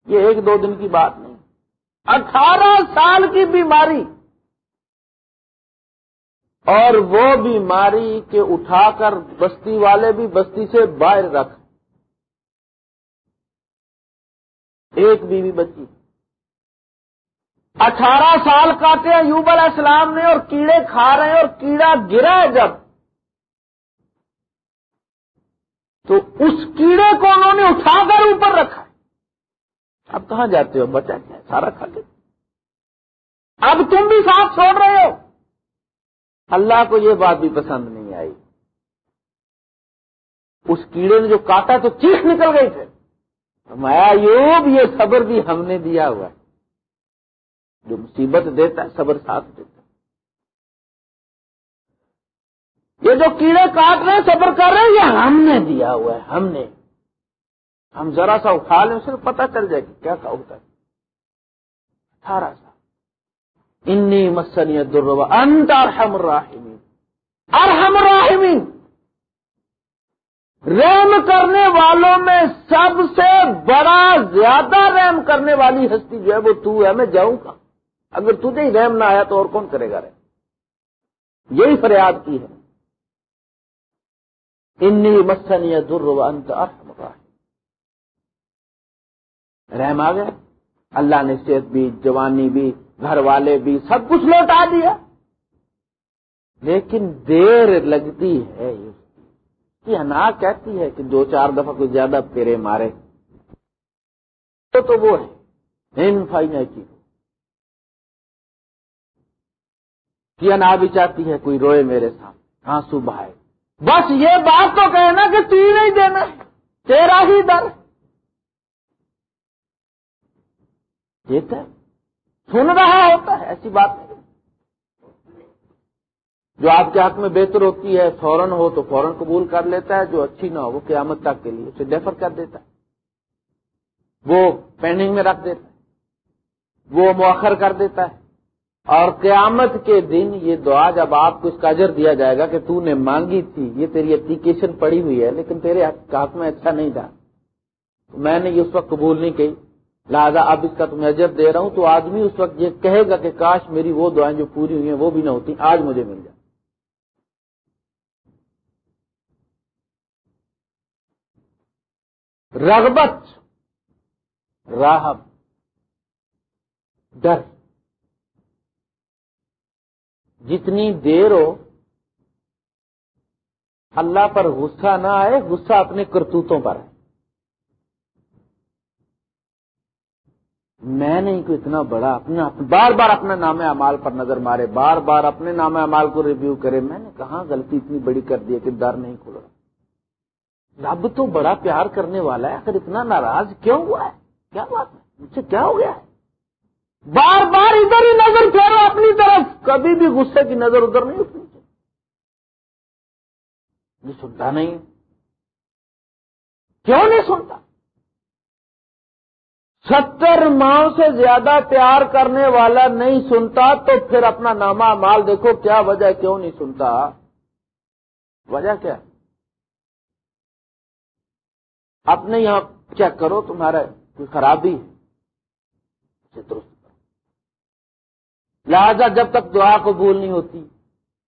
یہ ایک دو دن کی بات نہیں۔ اٹھارہ سال کی بیماری۔ اور وہ بیماری کے اٹھا کر بستی والے بھی بستی سے باہر رکھ۔ ایک بیوی بچی۔ اٹھارہ سال کاٹے ایوب علیہ السلام نے اور کیڑے کھا رہے ہیں اور کیڑا گرا ہے جب۔ تو اس کیڑے کو انہوں نے اٹھا کر اوپر رکھا۔ اب کہاں جاتے ہو؟ بچا کیا سارا کھا کے اب تم بھی ساتھ چھوڑ رہے ہو۔ اللہ کو یہ بات بھی پسند نہیں آئی۔ اس کیڑے نے جو کاٹا تو چیخ نکل گئی تھے مایا یوب یہ صبر بھی ہم نے دیا ہوا ہے۔ جو مصیبت دیتا ہے، صبر ساتھ دیتا ہے۔ یہ جو کیڑے کاٹ رہے ہیں، صبر کر رہے ہیں، یہ ہم نے دیا ہوا ہے، ہم نے۔ ہم ذرا سا اٹھا لیں اسے پتہ چل جائے کہ کیا ہوتا ہے۔ اٹھارہ سال۔ انی مسنی دروا انت ارحم الراحمین۔ ارحم الراحمین۔ رحم کرنے والوں میں سب سے بڑا زیادہ رحم کرنے والی ہستی جو ہے وہ تو ہے، میں جاؤں گا۔ اگر تجھے ہی رحم نہ آیا تو اور کون کرے گا رحم؟ یہی فریاد کی ہے۔ انی مسنی در انت ارحم رحم آ گیا۔ اللہ نے صحت بھی، جوانی بھی، گھر والے بھی، سب کچھ لوٹا دیا۔ لیکن دیر لگتی ہے۔ انا کہتی ہے کہ دو چار دفعہ کوئی زیادہ پیرے مارے۔ تو وہ ہے۔ ان کی۔ انا بھی چاہتی ہے کوئی روئے میرے ساتھ آنسو بہائے۔ بس یہ بات تو کہنا کہ تو ہی نہیں دینا تیرا ہی در۔ دیتا ہے سن رہا ہوتا ہے، ایسی بات نہیں۔ جو آپ کے ہاتھ میں بہتر ہوتی ہے، فوراً ہو تو فوراً قبول کر لیتا ہے، جو اچھی نہ ہو وہ قیامت تک کے لیے اسے ڈیفر کر دیتا ہے۔ وہ پینڈنگ میں رکھ دیتا ہے۔ وہ مؤخر کر دیتا ہے۔ اور قیامت کے دن یہ دعا جب آپ کو اس کا اجر دیا جائے گا کہ تو نے مانگی تھی، یہ تیری اپلیکیشن پڑی ہوئی ہے، لیکن تیرے ہاتھ میں اچھا نہیں تھا۔ میں نے یہ اس وقت قبول نہیں کی۔ لہٰذا اب اس کا تمہیں اجر دے رہا ہوں، تو آدمی اس وقت یہ کہے گا کہ کاش میری وہ دعائیں جو پوری ہوئی ہیں وہ بھی نہ ہوتی، آج مجھے مل جائے رغبت، راہب، ڈر۔ جتنی دیر ہو، اللہ پر غصہ نہ آئے، غصہ اپنے کرتوتوں پر ہے۔ میں نہیں کوئی اتنا بڑا اپنا بار بار اپنے نام امال پر نظر مارے، بار بار اپنے نام امال کو ریویو کرے۔ میں نے کہاں غلطی اتنی بڑی کر دی کہ در نہیں کھل رہا؟ رب تو بڑا پیار کرنے والا ہے۔ اگر اتنا ناراض کیوں ہوا ہے؟ کیا بات ہے؟ مجھ سے کیا ہو گیا ہے؟ بار بار ادھر ہی نظر پھیرو اپنی طرف۔ کبھی بھی غصے کی نظر ادھر نہیں اٹھنی یہ سنتا نہیں۔ کیوں نہیں سنتا؟ ستر ماہ سے زیادہ پیار کرنے والا نہیں سنتا تو پھر اپنا نامہ مال دیکھو کیا وجہ کیوں نہیں سنتا؟ وجہ کیا؟ اپنے یہاں چیک کرو، تمہارا کوئی خرابی؟ ہے درست۔ لہذا جب تک دعا قبول نہیں ہوتی،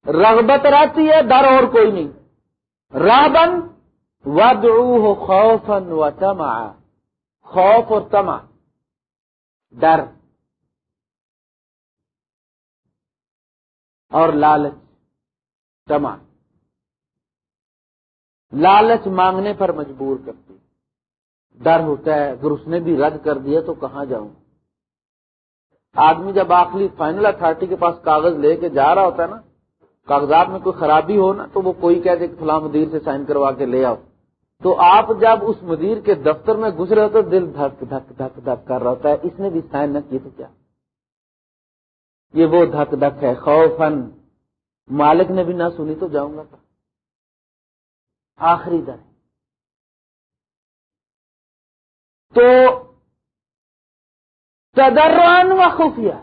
رغبت رہتی ہے، ڈر اور کوئی نہیں۔ رابن و خوفن و تما خوف اور تما ڈر اور لالچ تما لالچ مانگنے پر مجبور کرتی۔ ڈر ہوتا ہے، اگر اس نے بھی رد کر دیا تو کہاں جاؤں؟ آدمی جب آخری فائنل اتارٹی کے پاس کاغذ لے کے جا رہا ہوتا ہے نا، کاغذات میں کوئی خرابی ہو نا، تو وہ کوئی کہہ دے کہ فلاں مدیر سے سائن کروا کے لے آؤ۔ تو آپ جب اس مدیر کے دفتر میں گزرے ہوتے دل دھک دھک دھک دھک کر رہا ہوتا ہے، اس نے بھی سائن نہ کیے تو کیا؟ یہ وہ دھک دھک ہے خوفن مالک نے بھی نہ سنی تو جاؤں گا آخری در تو تدران و خفیہ۔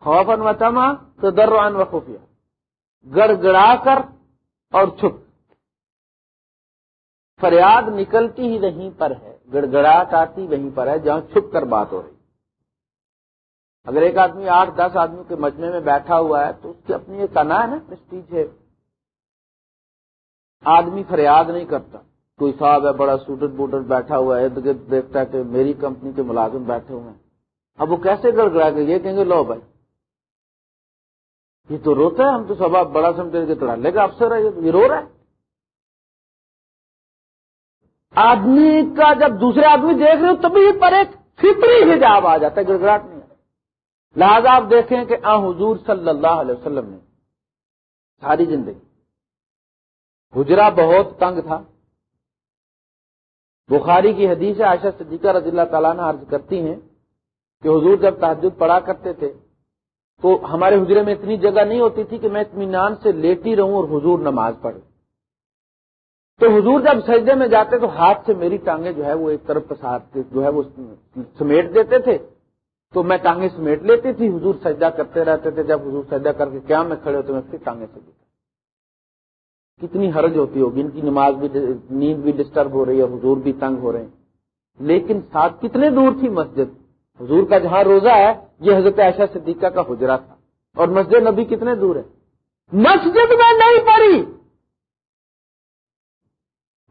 خوفن و تما تدران و خفیہ۔ گڑ گڑا کر اور چھپ۔ فریاد نکلتی ہی وہیں پر ہے گڑ گڑاٹ آتی وہیں پر ہے، جہاں چھپ کر بات ہو رہی۔ اگر ایک آدمی آٹھ دس آدمی کے مجمے میں بیٹھا ہوا ہے، تو اس کی اپنی ایک انا ہے نا پرسٹیج ہے۔ آدمی فریاد نہیں کرتا۔ کوئی صاحب ہے، بڑا سوٹر بوٹر بیٹھا ہوا ہے، ارد گرد دیکھتا ہے کہ میری کمپنی کے ملازم بیٹھے ہوئے ہیں۔ اب وہ کیسے گڑ گڑا کے، یہ کہیں گے، لو بھائی۔ یہ تو روتا ہے، ہم تو سب بڑا سمجھے کے لے کا افسر ہے یہ رو رہا ہے۔ آدمی کا جب دوسرے آدمی دیکھ رہے ہو تبھی پر ایک فطری حجاب آ جاتا ہے گڑگڑاٹ نہیں لہذا آپ دیکھیں کہ آ حضور صلی اللہ علیہ وسلم نے ساری زندگی حجرا بہت تنگ تھا۔ بخاری کی حدیث عائشہ صدیقہ رضی اللہ تعالیٰ نے عرض کرتی ہیں کہ حضور جب تحجد پڑھا کرتے تھے تو ہمارے حجرے میں اتنی جگہ نہیں ہوتی تھی کہ میں اطمینان سے لیٹی رہوں اور حضور نماز پڑھ تو حضور جب سجدے میں جاتے تو ہاتھ سے میری ٹانگیں جو ہے وہ ایک طرف پسار جو ہے وہ سمیٹ دیتے تھے تو میں ٹانگیں سمیٹ لیتی تھی، حضور سجدہ کرتے رہتے تھے۔ جب حضور سجدہ کر کے قیام میں کھڑے ہوتے میں پھر ٹانگیں سجدہ کتنی حرج ہوتی ہوگی، ان کی نماز بھی نیند بھی ڈسٹرب ہو رہی ہے، حضور بھی تنگ ہو رہے ہیں۔ لیکن ساتھ کتنے دور تھی مسجد؟ حضور کا جہاں روزہ ہے، یہ حضرت عائشہ صدیقہ کا حجرا تھا۔ اور مسجد نبی کتنے دور ہے؟ مسجد میں نہیں پڑی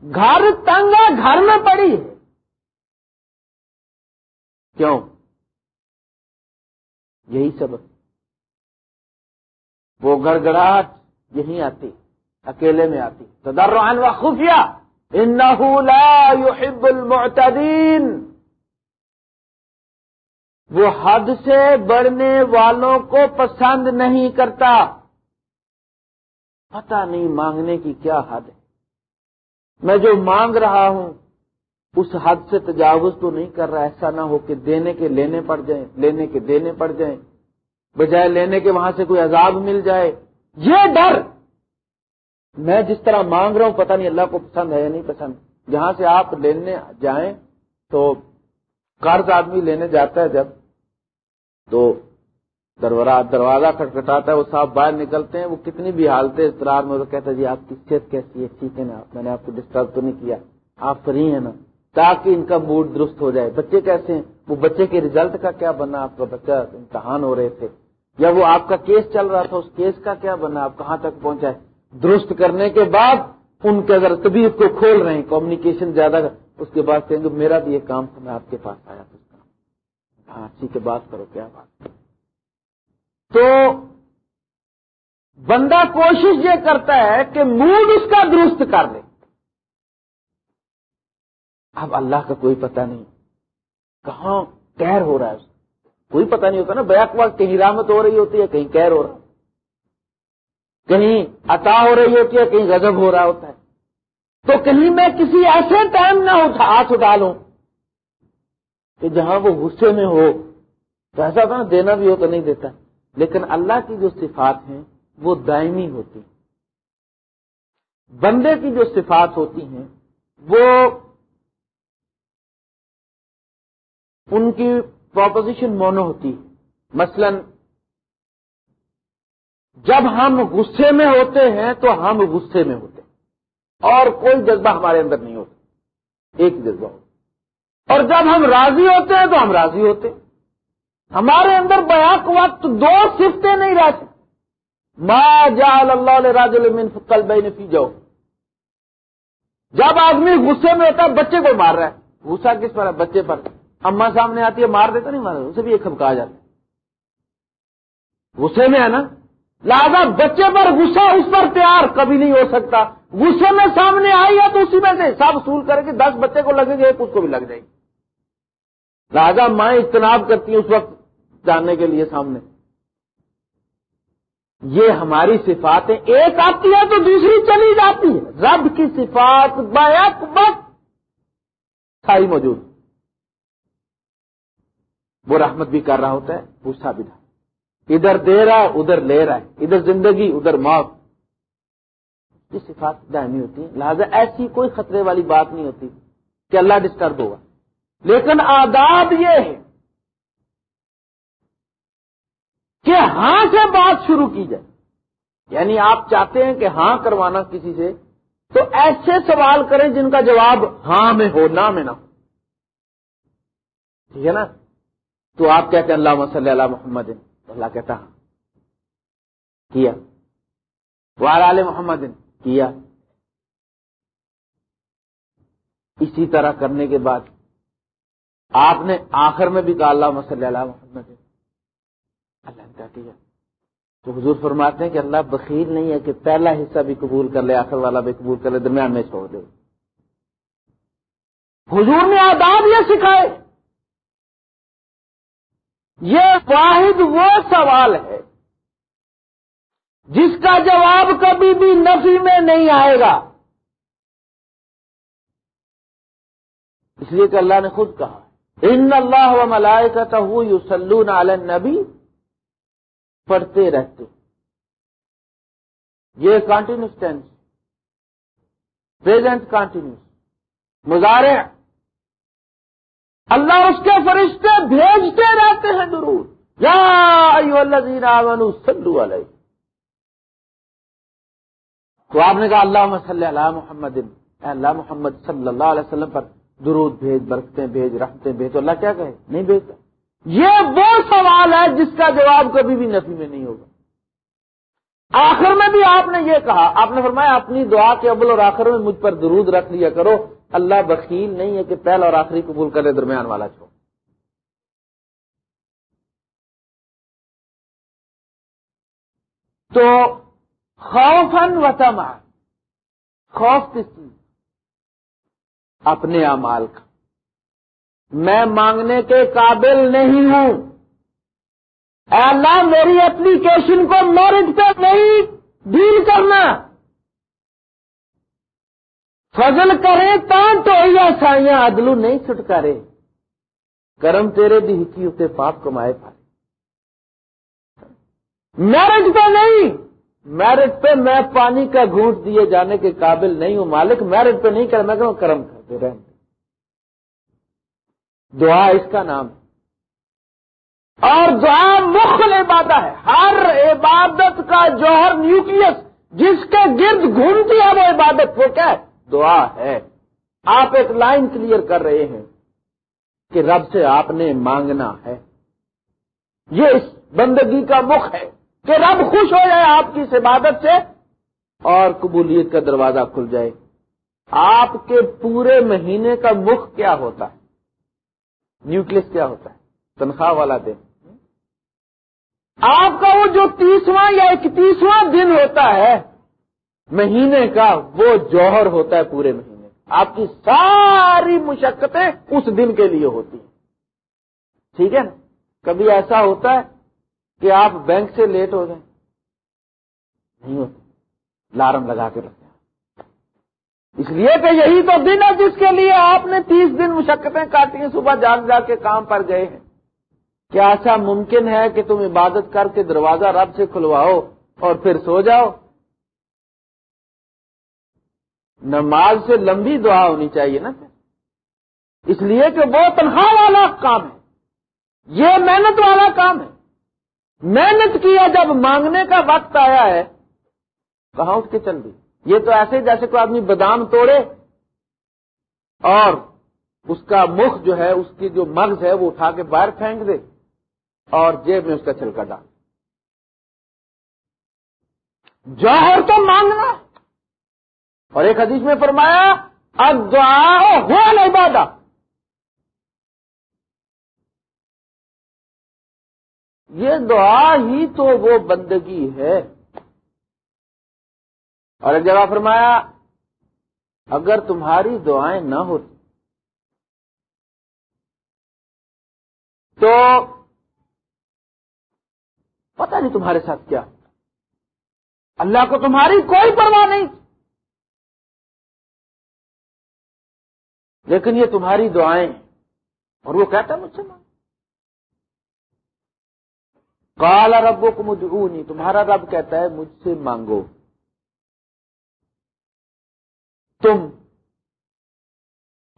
گھر تنگ ہے، گھر میں پڑی۔ کیوں؟ یہی سبب۔ وہ گڑ گڑاہٹ یہیں آتی، اکیلے میں آتی۔ تو و خفیہ۔ لا يحب المعتدین۔ وہ حد سے بڑھنے والوں کو پسند نہیں کرتا۔ پتہ نہیں مانگنے کی کیا حد ہے۔ میں جو مانگ رہا ہوں، اس حد سے تجاوز تو نہیں کر رہا، ایسا نہ ہو کہ دینے کے لینے پڑ جائیں، لینے کے دینے پڑ جائیں، بجائے لینے کے وہاں سے کوئی عذاب مل جائے۔ یہ ڈر! میں جس طرح مانگ رہا ہوں، پتہ نہیں اللہ کو پسند ہے یا نہیں پسند۔ جہاں سے آپ لینے جائیں تو قرض آدمی لینے جاتا ہے جب۔ تو دروازہ کھٹکھٹاتا ہے، وہ صاحب باہر نکلتے ہیں، وہ کتنی بھی حالتیں اضطرار میں کہتا ہے جی آپ کی صحت کیسی ہے؟ ٹھیک ہے نا، میں نے آپ کو ڈسٹرب تو نہیں کیا۔ آپ فری ہیں نا۔ تاکہ ان کا موڈ درست ہو جائے۔ بچے کیسے ہیں؟ وہ بچے کے ریزلٹ کا کیا بنا؟ آپ کا بچہ امتحان ہو رہے تھے۔ یا وہ آپ کا کیس چل رہا تھا، اس کیس کا کیا بنا؟ آپ کہاں تک پہنچا ہے؟ درست کرنے کے بعد ان کے اگر طبیعت کو کھول رہے ہیں۔ کمیونیکیشن زیادہ اس کے بعد کہیں گے، میرا بھی یہ کام تھا، میں آپ کے پاس آیا تھا۔ ہاں ٹھیک ہے بات کرو، کیا بات تو بندہ کوشش یہ کرتا ہے کہ موڈ اس کا درست کر لے۔ اب اللہ کا کوئی پتہ نہیں کہاں کہر ہو رہا ہے کوئی پتہ نہیں ہوتا نا بیک وقت کہیں رامت ہو رہی ہوتی ہے، کہیں کہر ہو رہا۔ کہیں عطا ہو رہی ہوتی ہے، کہیں غضب ہو رہا ہوتا ہے۔ تو کہیں میں کسی ایسے ٹائم نہ اٹھا ہاتھ اٹھا لوں کہ جہاں وہ غصے میں ہو۔ تو ایسا ہوتا نا، دینا بھی ہو تو نہیں دیتا۔ لیکن اللہ کی جو صفات ہیں وہ دائمی ہوتی ہیں۔ بندے کی جو صفات ہوتی ہیں وہ ان کی پروپوزیشن مونو ہوتی ہے مثلا، جب ہم غصے میں ہوتے ہیں تو ہم غصے میں ہوتے ہیں۔ اور کوئی جذبہ ہمارے اندر نہیں ہوتا، ایک جذبہ ہوتا اور جب ہم راضی ہوتے ہیں تو ہم راضی ہوتے ہیں۔ ہمارے اندر بیاق وقت دو سفتے نہیں رہتے ماں جال اللہ راج المن کل بے نے پی جاؤ جب آدمی غصے میں ہوتا ہے، بچے کو مار رہا ہے۔ غصہ کس پر ہے؟ بچے پر۔ اما سامنے آتی ہے، مار دیتا نہیں مار اسے بھی ایک کھمکا جاتا غصے میں ہے نا؟ لہذا بچے پر غصہ اس پر پیار کبھی نہیں ہو سکتا۔ غصے میں سامنے آئی ہے تو اسی میں سے سب وصول کرے گی دس بچے کو لگے گی، ایک اس کو بھی لگ جائے گی۔ لہذا مائیں اجتناب کرتی ہیں اس وقت۔ جاننے کے لیے سامنے۔ یہ ہماری صفات ایک آتی ہے تو دوسری چلی جاتی ہے رب کی صفات بیک وقت ساری موجود۔ وہ رحمت بھی کر رہا ہوتا ہے غصہ بھی رہا ادھر دے رہا ہے، ادھر لے رہا ہے۔ ادھر زندگی، ادھر موت۔ یہ صفات دائمی ہوتی ہیں۔ لہذا ایسی کوئی خطرے والی بات نہیں ہوتی کہ اللہ ڈسٹرب ہوگا۔ لیکن آداب یہ ہے کہ ہاں سے بات شروع کی جائے۔ یعنی آپ چاہتے ہیں کہ ہاں کروانا کسی سے، تو ایسے سوال کریں جن کا جواب ہاں میں ہو، نہ میں نہ ہو۔ ٹھیک ہے نا؟ تو آپ کہتے ہیں اللہ صلی اللہ محمد، اللہ کہتا ہاں کیا؟ وار محمد، کیا؟ اسی طرح کرنے کے بعد آپ نے آخر میں بھی کہا اللہ صلی اللہ محمد۔ اللہ نے کہا تو حضور فرماتے ہیں کہ اللہ بخیل نہیں ہے کہ پہلا حصہ بھی قبول کر لے، آخر والا بھی قبول کر لے، درمیان میں چھوڑ دے۔ حضور نے آداب یہ سکھائے۔ یہ واحد وہ سوال ہے جس کا جواب کبھی بھی نفی میں نہیں آئے گا۔ اس لیے کہ اللہ نے خود کہا ان اللہ و ملائے کا تو یوسلون عالن نبی پڑھتے رہتے۔ یہ کانٹینیوس ٹینس پریزنٹ کانٹینیوس مظاہرے اللہ اس کے فرشتے بھیجتے رہتے ہیں درود۔ یا سلو علیہ۔ تو آپ نے کہا اللہ صلی اللہ محمد۔ اللہ محمد صلی اللہ علیہ وسلم پر درود بھیج برکتے بھیج رکھتے بھیج۔ تو اللہ کیا کہے؟ نہیں بھیجتا۔ یہ وہ سوال ہے جس کا جواب کبھی بھی نفی میں نہیں ہوگا۔ آخر میں بھی آپ نے یہ کہا، آپ نے فرمایا، اپنی دعا کے ابل اور آخر میں مجھ پر درود رکھ لیا کرو۔ اللہ بخیل نہیں ہے کہ پہلا اور آخری قبول کرے درمیان والا چھو تو خوفن و تما خوف کس چیز؟ اپنے امال کا۔ میں مانگنے کے قابل نہیں ہوں۔ اے اللہ، میری اپلیکیشن کو میرٹ پہ نہیں ڈیل کرنا۔ فضل کرے تا تو سائیاں ادلو نہیں چھٹکارے۔ کرم تیرے بھی ہکی اتنے پاپ کمائے پائے میرٹ پہ نہیں میرٹ پہ میں پانی کا گھونٹ دیے جانے کے قابل نہیں ہوں۔ مالک میرٹ پہ نہیں کر میں کہوں کرم کرتے رہتے دعا اس کا نام۔ اور دعا مخل عبادت ہے۔ ہر عبادت کا جوہر نیوکلس جس کے گرد گھومتی ہے وہ عبادت، وہ کیا ہے؟ دعا ہے۔ آپ ایک لائن کلیئر کر رہے ہیں کہ رب سے آپ نے مانگنا ہے۔ یہ اس بندگی کا مخ ہے کہ رب خوش ہو جائے آپ کی اس عبادت سے اور قبولیت کا دروازہ کھل جائے۔ آپ کے پورے مہینے کا مخ کیا ہوتا ہے؟ نیوکلس کیا ہوتا ہے؟ تنخواہ والا دن۔ آپ کا وہ جو تیسواں یا اکتیسواں دن ہوتا ہے، مہینے کا وہ جوہر ہوتا ہے پورے مہینے۔ آپ کی ساری مشقتیں اس دن کے لیے ہوتی ہیں۔ ٹھیک ہے نا؟ کبھی ایسا ہوتا ہے کہ آپ بینک سے لیٹ ہو جائیں۔ نہیں ہوتا۔ لارم لگا کے رکھتے اس لیے کہ یہی تو دن ہے جس کے لیے آپ نے تیس دن مشقتیں کاٹی ہیں، صبح جان جا کے کام پر گئے ہیں۔ کیا ایسا ممکن ہے کہ تم عبادت کر کے دروازہ رب سے کھلواؤ اور پھر سو جاؤ؟ نماز سے لمبی دعا ہونی چاہیے نا اس لیے کہ وہ تنخواہ والا کام ہے۔ یہ محنت والا کام ہے۔ محنت کیا جب مانگنے کا وقت آیا ہے، کہاں اٹھ کے چل دی یہ تو ایسے جیسے کوئی آدمی بادام توڑے اور اس کا مخ جو ہے، اس کی جو مغز ہے، وہ اٹھا کے باہر پھینک دے اور جیب میں اس کا چھلکا ڈال۔ جوہر تو مانگنا۔ اور ایک حدیث میں فرمایا اب دعا ہو نہیں یہ دعا ہی تو وہ بندگی ہے۔ اور ایک جگہ فرمایا، اگر تمہاری دعائیں نہ ہوتی تو پتہ نہیں تمہارے ساتھ کیا۔ اللہ کو تمہاری کوئی پرواہ نہیں۔ لیکن یہ تمہاری دعائیں اور وہ کہتا ہے مجھ سے کالا ربو کو مجھ تمہارا رب کہتا ہے مجھ سے مانگو۔ تم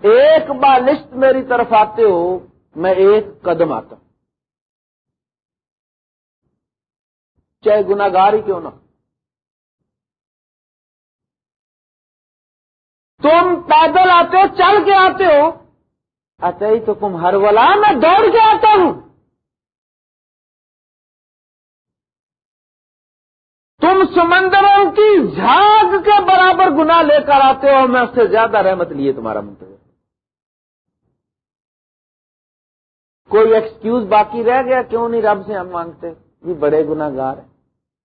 ایک بالشت میری طرف آتے ہو، میں ایک قدم آتا ہوں۔ چاہے گناگار ہی کیوں نہ تم پیدل آتے ہو، چل کے آتے ہو۔ اچھا ہی تو تم ہر ولا میں دوڑ کے آتا ہوں۔ تم سمندروں کی جھاگ کے برابر گنا لے کر آتے ہو میں اس سے زیادہ رحمت لیے تمہارا منتظر کوئی ایکسکیوز باقی رہ گیا؟ کیوں نہیں رب سے ہم مانگتے؟ یہ بڑے گناگار ہیں۔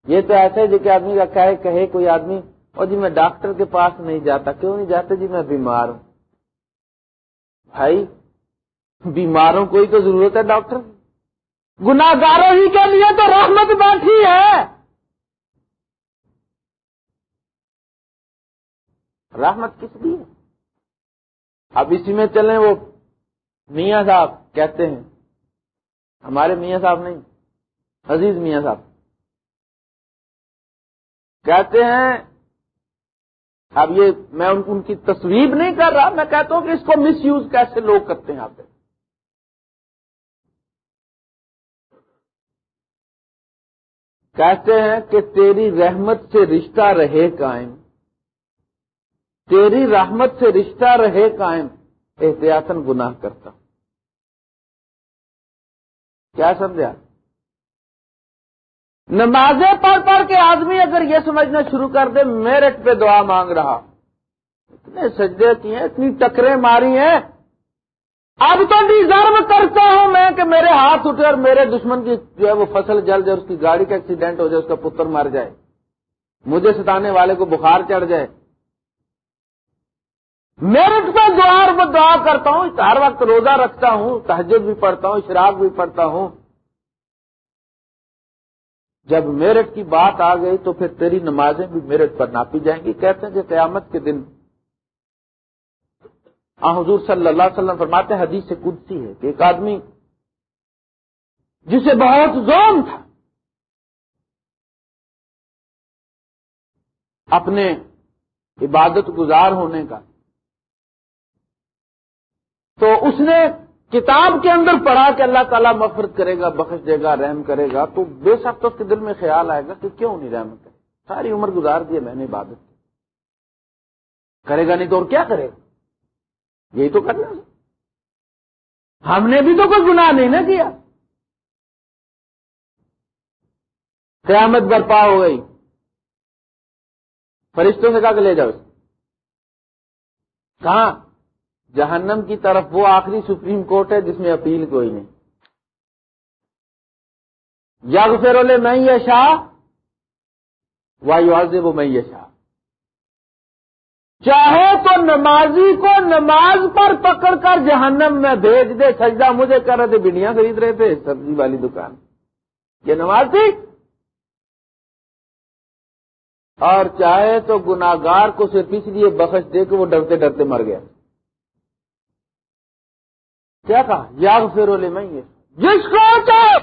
یہ تو ایسے جی کہ آدمی کا کہے کہے کوئی آدمی، اور جی میں ڈاکٹر کے پاس نہیں جاتا، کیوں نہیں جاتے جی میں بیمار ہوں۔ بھائی، بیماروں کو ہی تو ضرورت ہے ڈاکٹر۔ گناگاروں ہی کے لیے تو رحمت بیٹھی ہے۔ رحمت کس لیے اب اسی میں چلیں وہ میاں صاحب کہتے ہیں، ہمارے میاں صاحب نہیں، عزیز میاں صاحب۔ کہتے ہیں، اب یہ میں ان کی تصویر نہیں کر رہا، میں کہتا ہوں کہ اس کو مس یوز کیسے لوگ کرتے ہیں آپ۔ کہتے ہیں کہ تیری رحمت سے رشتہ رہے قائم۔ تیری رحمت سے رشتہ رہے قائم احتیاطن گناہ کرتا۔ کیا سمجھا؟ نمازیں پڑھ پڑھ کے آدمی اگر یہ سمجھنا شروع کر دے میرٹ پہ دعا مانگ رہا۔ اتنے سجدے کی ہیں اتنی ٹکریں ماری ہیں۔ اب تو ڈیزرو کرتا ہوں میں کہ میرے ہاتھ اٹھے اور میرے دشمن کی جو ہے وہ فصل جل جائے، اس کی گاڑی کا ایکسیڈنٹ ہو جائے، اس کا پتر مر جائے۔ مجھے ستانے والے کو بخار چڑھ جائے۔ میرٹ پہ دعا دعا کرتا ہوں، ہر وقت روزہ رکھتا ہوں، تہجد بھی پڑھتا ہوں شراک بھی پڑھتا ہوں۔ جب میرٹ کی بات آ گئی تو پھر تیری نمازیں بھی میرٹ پر ناپی جائیں گی۔ کہتے ہیں کہ قیامت کے دن آ، حضور صلی اللہ علیہ وسلم فرماتے ہیں، حدیث سے قدسی ہے کہ ایک آدمی جسے بہت زوم تھا، اپنے عبادت گزار ہونے کا تو اس نے کتاب کے اندر پڑھا کہ اللہ تعالیٰ مفرت کرے گا، بخش دے گا، رحم کرے گا، تو بے شک تو اس کے دل میں خیال آئے گا کہ کیوں نہیں رحم کرے؟ ساری عمر گزار دی میں نے عبادت کرے گا نہیں تو اور کیا کرے؟ گا یہی تو کرنا ہم نے بھی تو کوئی گناہ نہیں نا کیا۔ قیامت برپا ہو گئی۔ فرشتوں سے کہا کہ لے جاؤ کہاں؟ جہنم کی طرف وہ آخری سپریم کورٹ ہے جس میں اپیل کوئی نہیں۔ یگ فیرولے میں یہ شاہ وایو وہ میں یہ شاہ چاہے تو نمازی کو نماز پر پکڑ کر جہنم میں بھیج دے، سجدہ مجھے کر رہے تھے بڑیاں خرید رہے تھے، سبزی والی دکان۔ یہ نماز تھی۔ اور چاہے تو گناگار کو صرف اس لیے بخش دے کہ وہ ڈرتے ڈرتے مر گیا۔ کیا کہا؟ یاگ فیرو لے جس کو چاہے.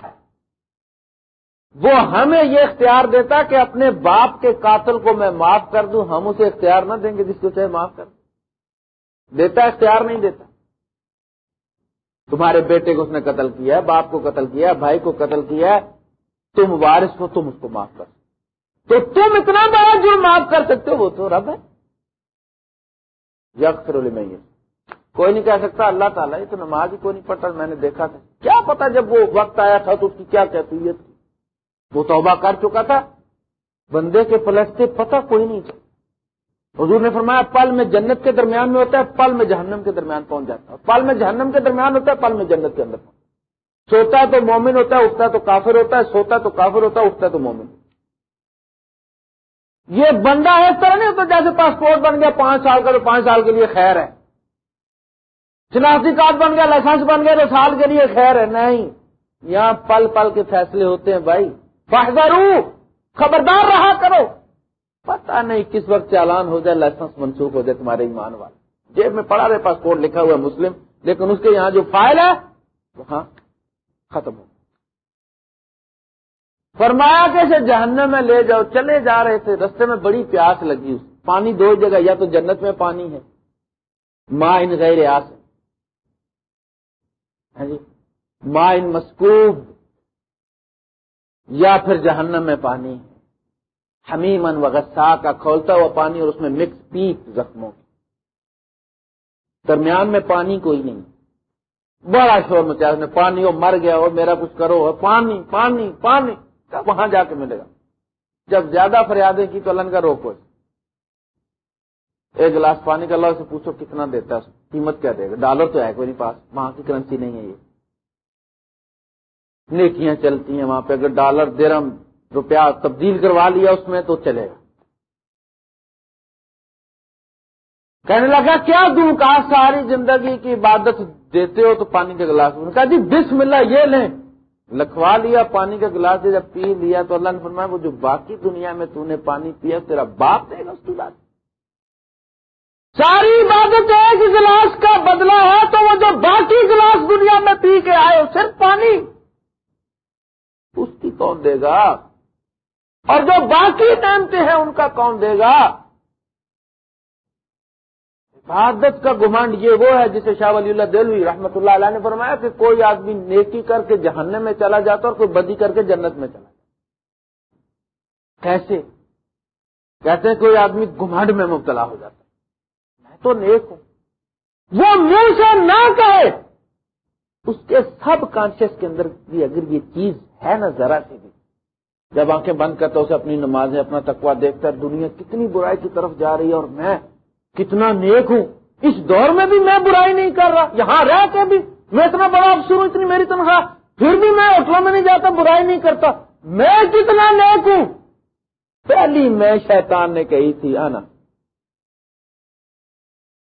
وہ ہمیں یہ اختیار دیتا کہ اپنے باپ کے قاتل کو میں معاف کر دوں، ہم اسے اختیار نہ دیں گے، جس کو چاہے معاف کر دیں. دیتا اختیار نہیں دیتا. تمہارے بیٹے کو اس نے قتل کیا ہے، باپ کو قتل کیا ہے، بھائی کو قتل کیا ہے، تم وارث ہو، تم اس کو معاف کر تو تم اتنا بڑا جو معاف کر سکتے ہو، وہ تو رب ہے. یک فرولے میں یہ کوئی نہیں کہہ سکتا، اللہ تعالیٰ یہ تو نماز ہی کوئی نہیں پڑھتا، میں نے دیکھا تھا۔ کیا پتا جب وہ وقت آیا تھا تو اس کی کیا کیفیت تھی؟ وہ توبہ کر چکا تھا۔ بندے کے پلستے پتہ کوئی نہیں تھا۔ حضور نے فرمایا، پل میں جنت کے درمیان میں ہوتا ہے، پل میں جہنم کے درمیان پہنچ جاتا ہے۔ پل میں جہنم کے درمیان ہوتا ہے، پل میں جنت کے اندر سوتا ہے۔ تو مومن ہوتا ہے، اٹھتا تو کافر ہوتا ہے، سوتا تو کافر ہوتا ہے، اٹھتا تو مومن۔ یہ بندہ اس طرح نہیں ہوتا جیسے پاسپورٹ بن گیا، پانچ سال کا تو پانچ سال کے لیے خیر ہے۔ شناختی کارڈ بن گیا، لائسنس بن گیا تو سال کے لیے خیر ہے۔ نہیں، یہاں پل پل کے فیصلے ہوتے ہیں بھائی۔ خبردار رہا کرو۔ پتا نہیں کس وقت چالان ہو جائے، لائسنس منسوخ ہو جائے تمہارے ایمان والے۔ جیب میں پڑا رہے، پاسپورٹ لکھا ہوا ہے مسلم، لیکن اس کے یہاں جو فائل ہے، وہ ہاں ختم ہو فرمایا کہ اسے جہنم میں لے جاؤ۔ چلے جا رہے تھے، رستے میں بڑی پیاس لگی۔ پانی دو جگہ، یا تو جنت میں پانی ہے، ماں ان غیر آس ہاں جی؟ مسکوب، یا پھر جہنم میں پانی۔ حمیمن وغیرہ کا کھولتا ہوا پانی اور اس میں مکس پیپ زخموں درمیان میں پانی کوئی نہیں۔ بڑا شور مچا، اس نے پانی ہو مر گیا ہو میرا کچھ کرو پانی پانی پانی۔ وہاں جا کے ملے گا؟ جب زیادہ فریادیں کی تو اللہ کا روکو۔ ایک گلاس پانی کا اللہ سے پوچھو کتنا دیتا ہے قیمت کیا دے گا؟ ڈالر تو ہے کوئی نہیں پاس، وہاں کی کرنسی نہیں ہے یہ۔ نیکیاں چلتی ہیں وہاں پہ، اگر ڈالر، درم، روپیہ تبدیل کروا لیا اس میں تو چلے گا۔ کہنے لگا، کیا دوں کہا ساری زندگی کی عبادت دیتے ہو تو پانی کا گلاس؟ کہا جی بسم اللہ یہ لیں۔ لکھوا لیا، پانی کا گلاس جب پی لیا تو اللہ نے فرمایا، وہ جو باقی دنیا میں تو نے پانی پیا، تیرا باپ دے گا اس کی بات ساری عبادت ایک گلاس کا بدلا ہے تو وہ جو باقی گلاس دنیا میں پی کے آئے صرف پانی۔ اس کی کون دے گا؟ اور جو باقی نعمتیں ہیں ان کا کون دے گا؟ عبادت کا گمانڈ یہ وہ ہے جسے شاہ ولی اللہ دل ہوئی رحمت اللہ علیہ نے فرمایا کہ کوئی آدمی نیکی کر کے جہنم میں چلا جاتا اور کوئی بدی کر کے جنت میں چلا جاتا۔ کیسے؟ کہتے ہیں کوئی آدمی گمانڈ میں مبتلا ہو جاتا۔ ہے تو نیک ہوں۔ وہ منہ سے نہ کہے۔ اس کے سب کانشیس کے اندر بھی اگر یہ چیز ہے نا ذرا سی بھی۔ جب آنکھیں بند کرتا اسے اپنی نمازیں، اپنا تقوا دیکھتا ہے دنیا کتنی برائی کی طرف جا رہی ہے اور میں کتنا نیک ہوں۔ اس دور میں بھی میں برائی نہیں کر رہا، یہاں رہ کے بھی میں اتنا بڑا افسر ہوں، اتنی میری تنخواہ۔ پھر بھی میں ہوٹلوں میں نہیں جاتا، برائی نہیں کرتا۔ میں کتنا نیک ہوں۔ پہلی میں شیطان نے کہی تھی، آنا۔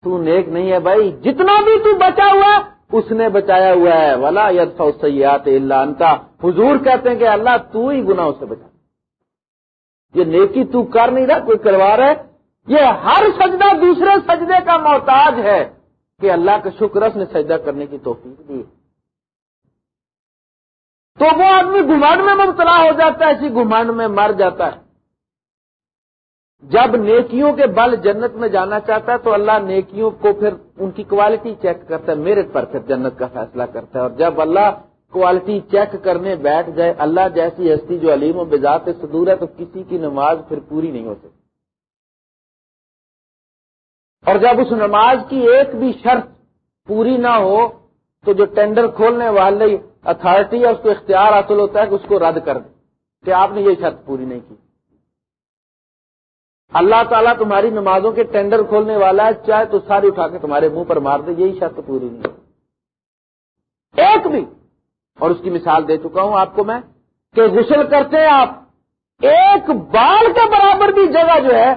تو نیک نہیں ہے بھائی، جتنا بھی تو بچا ہوا، اس نے بچایا ہوا ہے۔ ولا ید سیات اللہ انتا حضور کہتے ہیں کہ اللہ تو ہی گنا سے بچا۔ یہ نیکی تو کر نہیں رہا، کوئی کروار ہے۔ یہ ہر سجدہ دوسرے سجدے کا محتاج ہے کہ اللہ کا شکر اس نے سجدہ کرنے کی توفیق دی۔ تو وہ آدمی گھمانڈ میں مبتلا ہو جاتا ہے، اسی گھمانڈ میں مر جاتا ہے۔ جب نیکیوں کے بل جنت میں جانا چاہتا ہے تو اللہ نیکیوں کو پھر ان کی کوالٹی چیک کرتا ہے میرے پر پھر جنت کا فیصلہ کرتا ہے۔ اور جب اللہ کوالٹی چیک کرنے بیٹھ جائے، اللہ جیسی ہستی جو علیم و بذات صدور ہے تو کسی کی نماز پھر پوری نہیں ہو سکتی۔ اور جب اس نماز کی ایک بھی شرط پوری نہ ہو، تو جو ٹینڈر کھولنے والے اتارٹی ہے، اس کو اختیار حاصل ہوتا ہے کہ اس کو رد کر دے، کہ آپ نے یہ شرط پوری نہیں کی۔ اللہ تعالیٰ تمہاری نمازوں کے ٹینڈر کھولنے والا ہے، چاہے تو ساری اٹھا کے تمہارے منہ پر مار دے، یہی شرط پوری نہیں ہے۔ ایک بھی، اور اس کی مثال دے چکا ہوں آپ کو میں، کہ غسل کرتے آپ، ایک بال کے برابر بھی جگہ جو ہے،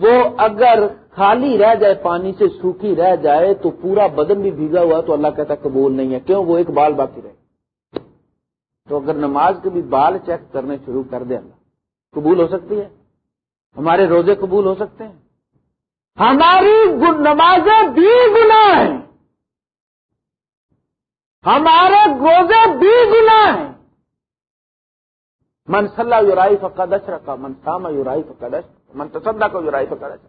وہ اگر خالی رہ جائے، پانی سے سوکھی رہ جائے، تو پورا بدن بھی بھیگا ہوا تو اللہ کہتا قبول نہیں ہے۔ کیوں؟ وہ ایک بال باقی رہے۔ تو اگر نماز کے بھی بال چیک کرنے شروع کر دے اللہ، قبول ہو سکتی ہے؟ ہمارے روزے قبول ہو سکتے ہیں۔ ہماری نمازیں بھی گنا ہیں۔ ہمارے روزے بھی گنا ہیں۔ من صلاح یورائی فقدش رکھا من ساما یورائی فقدش من تصدہ کو یورائی فقدش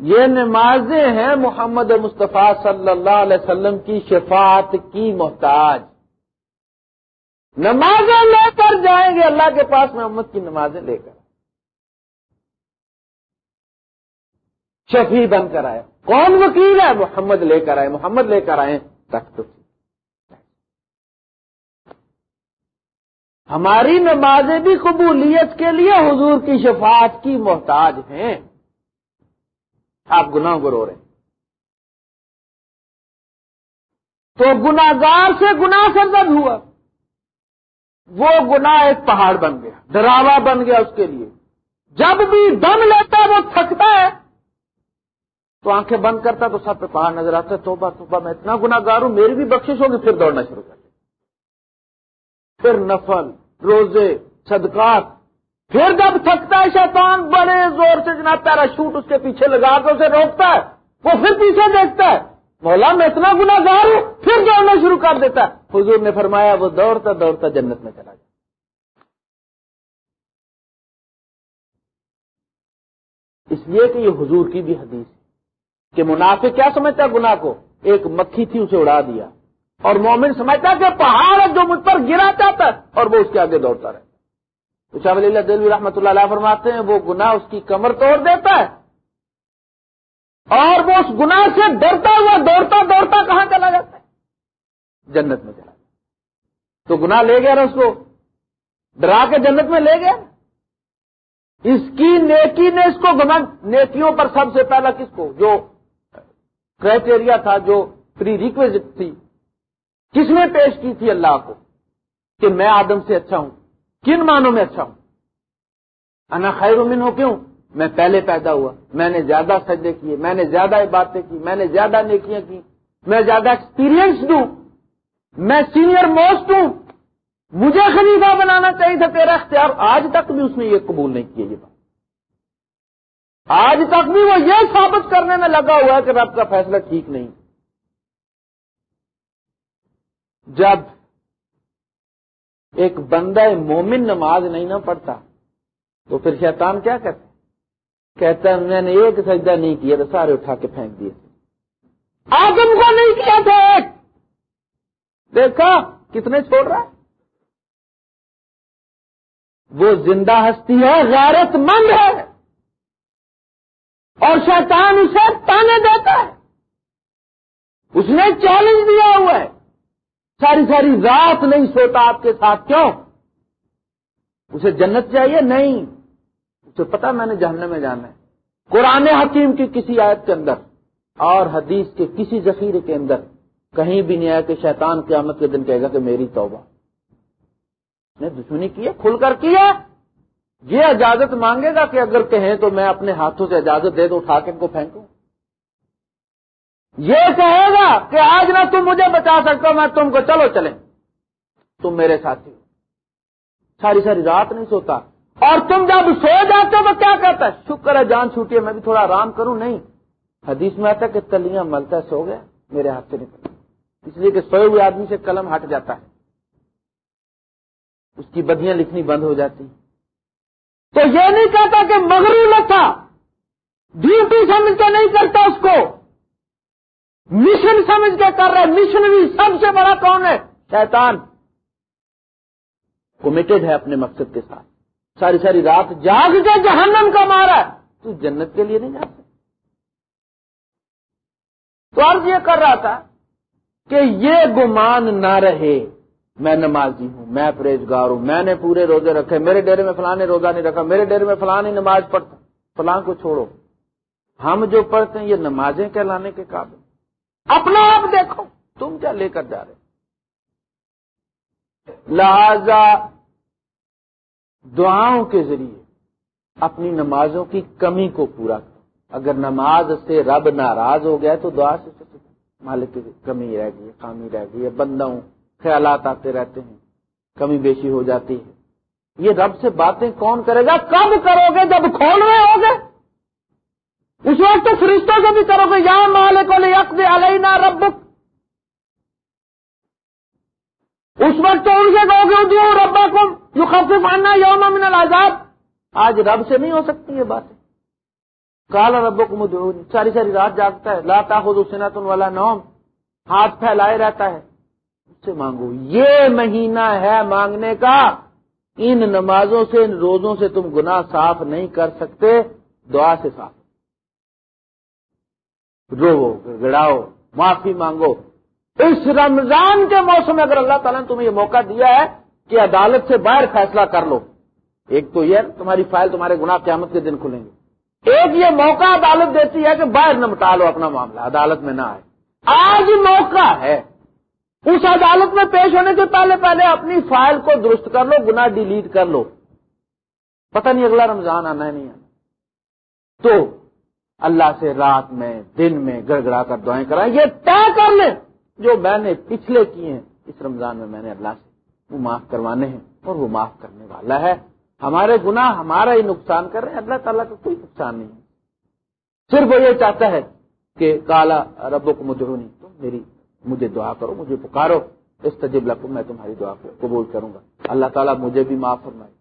یہ نمازیں ہیں محمد مصطفیٰ صلی اللہ علیہ وسلم کی شفاعت کی محتاج۔ نمازیں لے کر جائیں گے، اللہ کے پاس محمد کی نمازیں لے کر۔ شفیع بن کر آئے۔ کون وکیل ہے؟ محمد لے کر آئے۔ محمد لے کر آئے۔ تخت ہماری نمازیں بھی قبولیت کے لیے حضور کی شفاعت کی محتاج ہیں۔ آپ گناہ کو رو رہے ہیں۔ تو گناگار سے گناہ سرزد ہوا۔ وہ گناہ ایک پہاڑ بن گیا، ڈراوا بن گیا اس کے لیے۔ جب بھی دم لیتا ہے، وہ تھکتا ہے۔ تو آنکھیں بند کرتا تو سب پہ پہاڑ نظر آتا ہے، توبہ توبہ، میں اتنا گناگار ہوں، میری بھی بخشش ہوگی، پھر دوڑنا شروع کر پھر نفل، روزے، صدقات، پھر جب تھکتا ہے، شیطان بڑے زور سے جناب پیرا شوٹ اس کے پیچھے لگا کے اسے روکتا ہے، وہ پھر پیچھے دیکھتا ہے، مولا میں اتنا گنا گار ہوں، پھر دوڑنا شروع کر دیتا ہے۔ حضور نے فرمایا، وہ دوڑتا دوڑتا جنت میں چلا جائے اس لیے کہ یہ حضور کی بھی حدیث کہ منافع کیا سمجھتا گنا کو۔ ایک مکھی تھی، اسے اڑا دیا۔ اور مومن سمجھتا کہ پہاڑ جو مجھ پر گرا جاتا ہے اور وہ اس کے آگے دوڑتا رہتا تو شاہ ولی اللہ دلوی رحمۃ اللہ علیہ فرماتے ہیں، وہ گناہ اس کی کمر توڑ دیتا ہے اور وہ اس گناہ سے ڈرتا ہوا، دوڑتا دوڑتا کہاں چلا جاتا ہے؟ جنت میں چلا تو گناہ لے گیا نا اس کو۔ ڈرا کے جنت میں لے گیا۔ اس کی نیکی نے اس کو گمن نیکیوں پر سب سے پہلا کس کو؟ جو کرائٹیریا تھا، جو پری ریکویزٹ تھی۔ کس نے پیش کی تھی اللہ کو؟ کہ میں آدم سے اچھا ہوں۔ کن معنوں میں اچھا ہوں؟ انا خیر من ہو کیوں؟ میں پہلے پیدا ہوا۔ میں نے زیادہ سجدے کیے، میں نے زیادہ باتیں کی، میں نے زیادہ نیکیاں کی، میں زیادہ ایکسپیرئنس دوں۔ میں سینئر موسٹ ہوں۔ مجھے خلیفہ بنانا چاہیے تھا تیرا اختیار، آج تک بھی اس نے یہ قبول نہیں کیا یہ بات۔ آج تک بھی وہ یہ ثابت کرنے میں لگا ہوا ہے کہ رب کا فیصلہ ٹھیک نہیں۔ جب ایک بندہ مومن نماز نہیں نہ پڑھتا، تو پھر شیطان کیا کرتا؟ کہتا ہے، میں نے ایک سجدہ نہیں کیا، تو سارے اٹھا کے پھینک دیے۔ آدم کو نہیں کیا تھا ایک۔ دیکھا کتنے چھوڑ رہا ہے؟ وہ زندہ ہستی ہے، غیرت مند ہے۔ اور شیطان اسے تانے دیتا ہے۔ اس نے چیلنج دیا ہوا ہے۔ ساری ساری رات نہیں سوتا آپ کے ساتھ، کیوں؟ اسے جنت چاہیے؟ نہیں۔ اسے پتا میں نے جاننے میں جانا ہے۔ قرآن حکیم کی کسی آیت کے اندر اور حدیث کے کسی ذخیرے کے اندر کہیں بھی نہیں آیا کہ شیطان قیامت کے دن کہے گا کہ میری توبہ۔ نے دشمنی کی ہے، کھل کر کیا یہ اجازت مانگے گا کہ اگر کہیں تو میں اپنے ہاتھوں سے اجازت دے دوں، اٹھا کے ان کو پھینکوں۔ یہ کہے گا کہ آج نہ تم مجھے بچا سکتا میں تم کو چلو چلیں۔ تم میرے ساتھی ساری ساری رات نہیں سوتا۔ اور تم جب سو جاتے ہو تو کیا کہتا ہے؟ شکر ہے، جان چھوٹی ہے، میں بھی تھوڑا آرام کروں۔ نہیں، حدیث میں آتا کہ تلیاں ملتا سو گیا، میرے ہاتھ سے نکل۔ اس لیے کہ سوئے ہوئے آدمی سے قلم ہٹ جاتا ہے۔ اس کی بدیاں لکھنی بند ہو جاتی۔ تو یہ نہیں کہتا کہ مغرو تھا۔ ڈیوٹی سمجھ کے نہیں کرتا اس کو۔ مشن سمجھ کے کر رہا ہے۔ مشن بھی سب سے بڑا کون ہے؟ شیطان۔ کمیٹڈ ہے اپنے مقصد کے ساتھ۔ ساری ساری رات جاگ کے جہنم کا مارا ہے۔ تو جنت کے لیے نہیں جا سکتا۔ تو عرض یہ کر رہا تھا کہ یہ گمان نہ رہے۔ میں نمازی ہوں، میں پرہیزگار ہوں، میں نے پورے روزے رکھے، میرے ڈیرے میں فلاں نے روزہ نہیں رکھا، میرے ڈیرے میں فلاں نماز پڑھتا، فلاں کو چھوڑو۔ ہم جو پڑھتے ہیں، یہ نمازیں کہلانے کے قابل اپنا آپ دیکھو، تم کیا لے کر جا رہے لہذا دعاؤں کے ذریعے اپنی نمازوں کی کمی کو پورا کرو۔ اگر نماز سے رب ناراض ہو گیا تو دعا سے مالک کی کمی رہ گئی، خامی رہ گئی ہے بندہ ہوں، خیالات آتے رہتے ہیں، کمی بیشی ہو جاتی ہے۔ یہ رب سے باتیں کون کرے گا؟ کب کرو گے؟ جب کھول رہے ہو گے۔ اس وقت تو فرشتوں سے بھی کرو گے یا مالک علینا رب اس وقت تو ان سے کہو گے جو ربا کو جو خفیف آنا یوم من العذاب۔ آج رب سے نہیں ہو سکتی یہ باتیں۔ کالا ربو کو ساری ساری رات جاگتا ہے. لاتا خود سنتن والا نوم. ہاتھ پھیلائے رہتا ہے. اس سے مانگو. یہ مہینہ ہے مانگنے کا. ان نمازوں سے، ان روزوں سے تم گناہ صاف نہیں کر سکتے. دعا سے صاف. رو گڑاؤ، معافی مانگو. اس رمضان کے موسم میں اگر اللہ تعالیٰ نے تمہیں یہ موقع دیا ہے کہ عدالت سے باہر فیصلہ کر لو، ایک تو یہ تمہاری فائل تمہارے گناہ قیامت کے دن کھلیں گے. ایک یہ موقع عدالت دیتی ہے کہ باہر نہ مٹا لو اپنا معاملہ، عدالت میں نہ آئے۔ آج موقع ہے۔ اس عدالت میں پیش ہونے سے پہلے پہلے اپنی فائل کو درست کر لو گنا ڈیلیٹ کر لو۔ پتہ نہیں اگلا رمضان آنا ہے نہیں آنا۔ تو اللہ سے رات میں، دن میں گڑ گڑا کر دعائیں کرائیں، یہ طے کر لیں جو میں نے پچھلے کیے ہیں۔ اس رمضان میں میں نے اللہ سے وہ معاف کروانے ہیں اور وہ معاف کرنے والا ہے۔ ہمارے گناہ ہمارا ہی نقصان کر رہے ہیں، اللہ تعالیٰ کا کوئی نقصان نہیں صرف وہ یہ چاہتا ہے کہ کالا ربو کو مجھے نہیں میری، مجھے دعا کرو، مجھے پکارو اس تجب لکھوں میں تمہاری دعا کو قبول کروں گا۔ اللہ تعالیٰ مجھے بھی معاف فرمائے،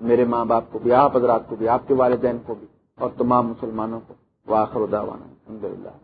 میرے ماں باپ کو بھی، آپ حضرات کو بھی، آپ کے والدین کو بھی، اور تمام مسلمانوں کو۔ واخر دعوانا الحمد للہ